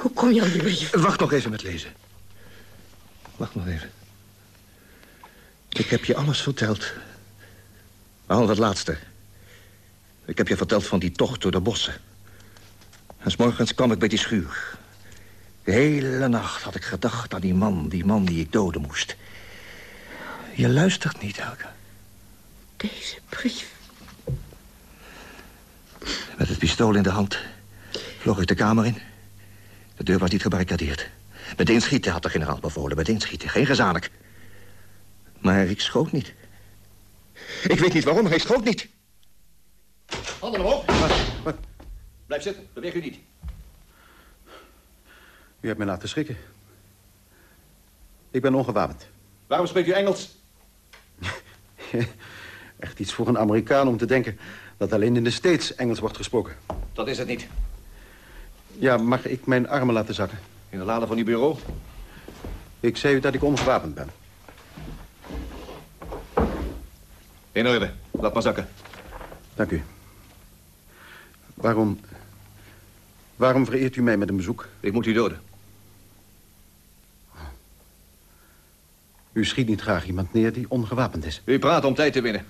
Hoe kom je aan die brief? Wacht nog even met lezen. Wacht nog even. Ik heb je alles verteld. Al dat laatste. Ik heb je verteld van die tocht door de bossen. En 's morgens kwam ik bij die schuur. De hele nacht had ik gedacht aan die man, die man die ik doden moest. Je luistert niet, Helga. Deze brief. Met het pistool in de hand vloog ik de kamer in. De deur was niet gebarricadeerd. Meteen schieten had de generaal bevolen. Meteen schieten. Geen gezanik. Maar ik schoot niet. Ik weet niet waarom, ik schoot niet. Handen omhoog. Blijf zitten, beweeg u niet. U hebt me laten schrikken. Ik ben ongewapend. Waarom spreekt u Engels? Echt iets voor een Amerikaan om te denken dat alleen in de States Engels wordt gesproken. Dat is het niet. Ja, mag ik mijn armen laten zakken? In de lade van uw bureau? Ik zei u dat ik ongewapend ben. In orde. Laat maar zakken. Dank u. Waarom... Waarom vereert u mij met een bezoek? Ik moet u doden. U schiet niet graag iemand neer die ongewapend is. U praat om tijd te winnen.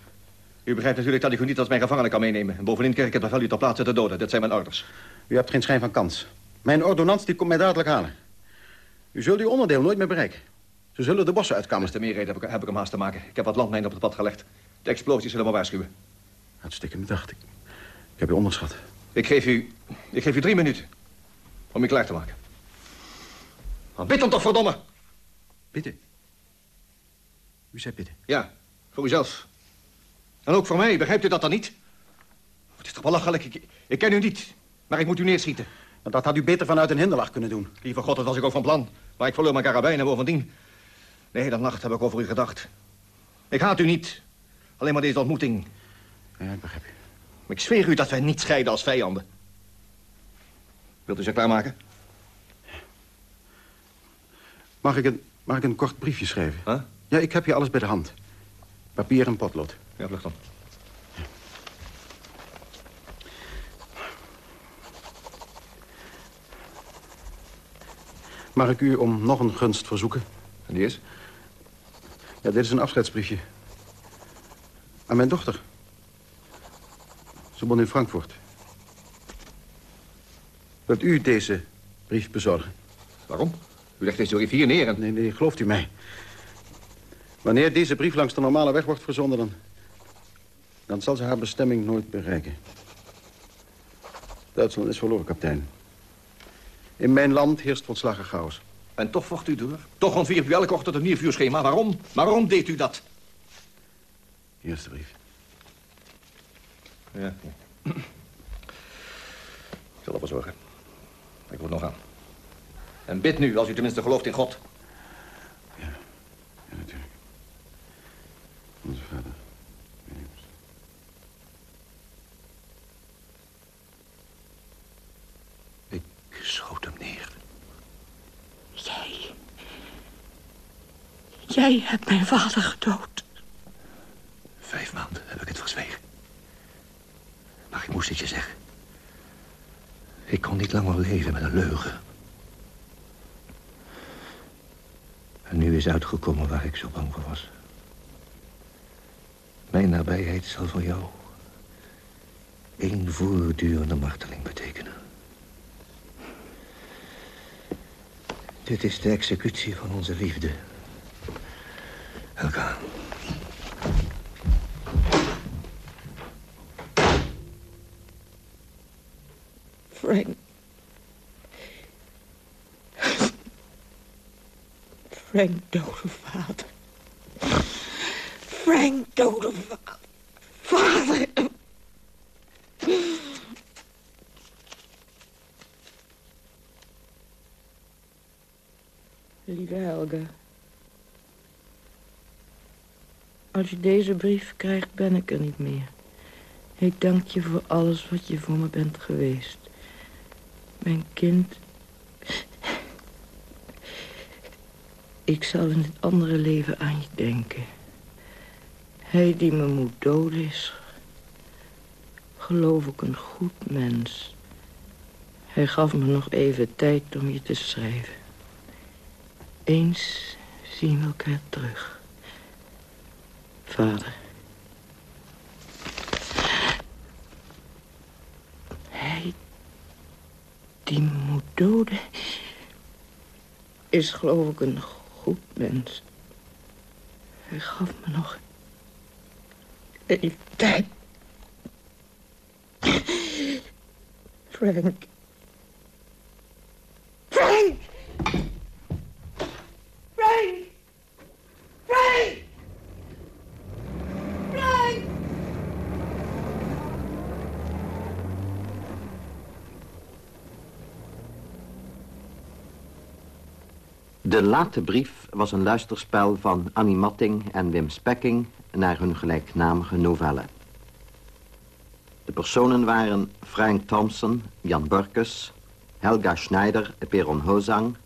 U begrijpt natuurlijk dat ik u niet als mijn gevangene kan meenemen. En bovendien krijg ik het bevel u ter plaatse te doden. Dat zijn mijn orders. U hebt geen schijn van kans. Mijn ordonnans die komt mij dadelijk halen. U zult uw onderdeel nooit meer bereiken. Ze zullen de bossen uitkammen. Des te meer reden heb ik, heb ik hem haast te maken. Ik heb wat landmijnen op het pad gelegd. De explosies zullen me waarschuwen. Hartstikke bedacht. Ik, ik heb u onderschat. Ik geef u... Ik geef u drie minuten. Om u klaar te maken. Maar bid dan toch, verdomme! Bidden? U zei bidden? Ja, voor uzelf. En ook voor mij, begrijpt u dat dan niet? Het is toch belachelijk, ik, ik ken u niet. Maar ik moet u neerschieten. Dat had u beter vanuit een hinderlaag kunnen doen. Lieve god, dat was ik ook van plan. Maar ik verloor mijn karabijn en bovendien... Nee, dat nacht heb ik over u gedacht. Ik haat u niet. Alleen maar deze ontmoeting. Ja, ik begrijp u. Maar ik zweer u dat wij niet scheiden als vijanden. Wilt u ze klaarmaken? Mag ik een, mag ik een kort briefje schrijven? Huh? Ja, ik heb hier alles bij de hand. Papier en potlood. Ja, vlug dan. Mag ik u om nog een gunst verzoeken? En die is? Ja, dit is een afscheidsbriefje. Aan mijn dochter. Ze woont in Frankfurt. Wilt u deze brief bezorgen? Waarom? U legt deze brief hier neer en... Nee, nee, gelooft u mij. Wanneer deze brief langs de normale weg wordt verzonden... dan, dan zal ze haar bestemming nooit bereiken. Duitsland is verloren, kapitein. In mijn land heerst volslagen chaos. En toch vocht u door. Toch ontwierp u elke ochtend een nieuw vuurschema. Waarom? Waarom deed u dat? De brief. Ja. Ik zal ervoor zorgen. Ik moet nog aan. En bid nu, als u tenminste gelooft in God. Ja, natuurlijk. Onze vader. Ik schoot hem neer. Jij... Jij hebt mijn vader gedood. Vijf maanden heb ik het verzwegen. Je zeggen. Ik kon niet langer leven met een leugen. En nu is uitgekomen waar ik zo bang voor was. Mijn nabijheid zal voor jou... één voortdurende marteling betekenen. Dit is de executie van onze liefde. Elka. Frank. Frank, dode vader. Frank, dode vader. Lieve Helga. Als je deze brief krijgt, ben ik er niet meer. Ik dank je voor alles wat je voor me bent geweest. Mijn kind. Ik zal in het andere leven aan je denken. Hij die me moet doden is... geloof ik een goed mens. Hij gaf me nog even tijd om je te schrijven. Eens zien we elkaar terug. Vader. Hij die moet doden... is geloof ik een goed mens. Hij gaf me nog even tijd. Frank! De late brief was een luisterspel van Annie Matting en Wim Spekking naar hun gelijknamige novelle. De personen waren Frank Thompson, Jan Burkes, Helga Schneider, Peron Hozang,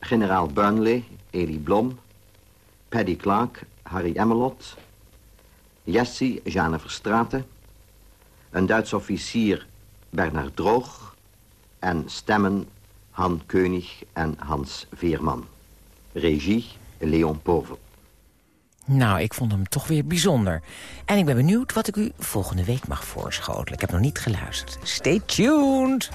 generaal Burnley, Elie Blom, Paddy Clark, Harry Emmelot, Jessie, Jeanne Verstraten, een Duits officier, Bernard Droog, en stemmen Han Keunig en Hans Veerman. Regie, Leon Povel. Nou, ik vond hem toch weer bijzonder. En ik ben benieuwd wat ik u volgende week mag voorschotelen. Ik heb nog niet geluisterd. Stay tuned!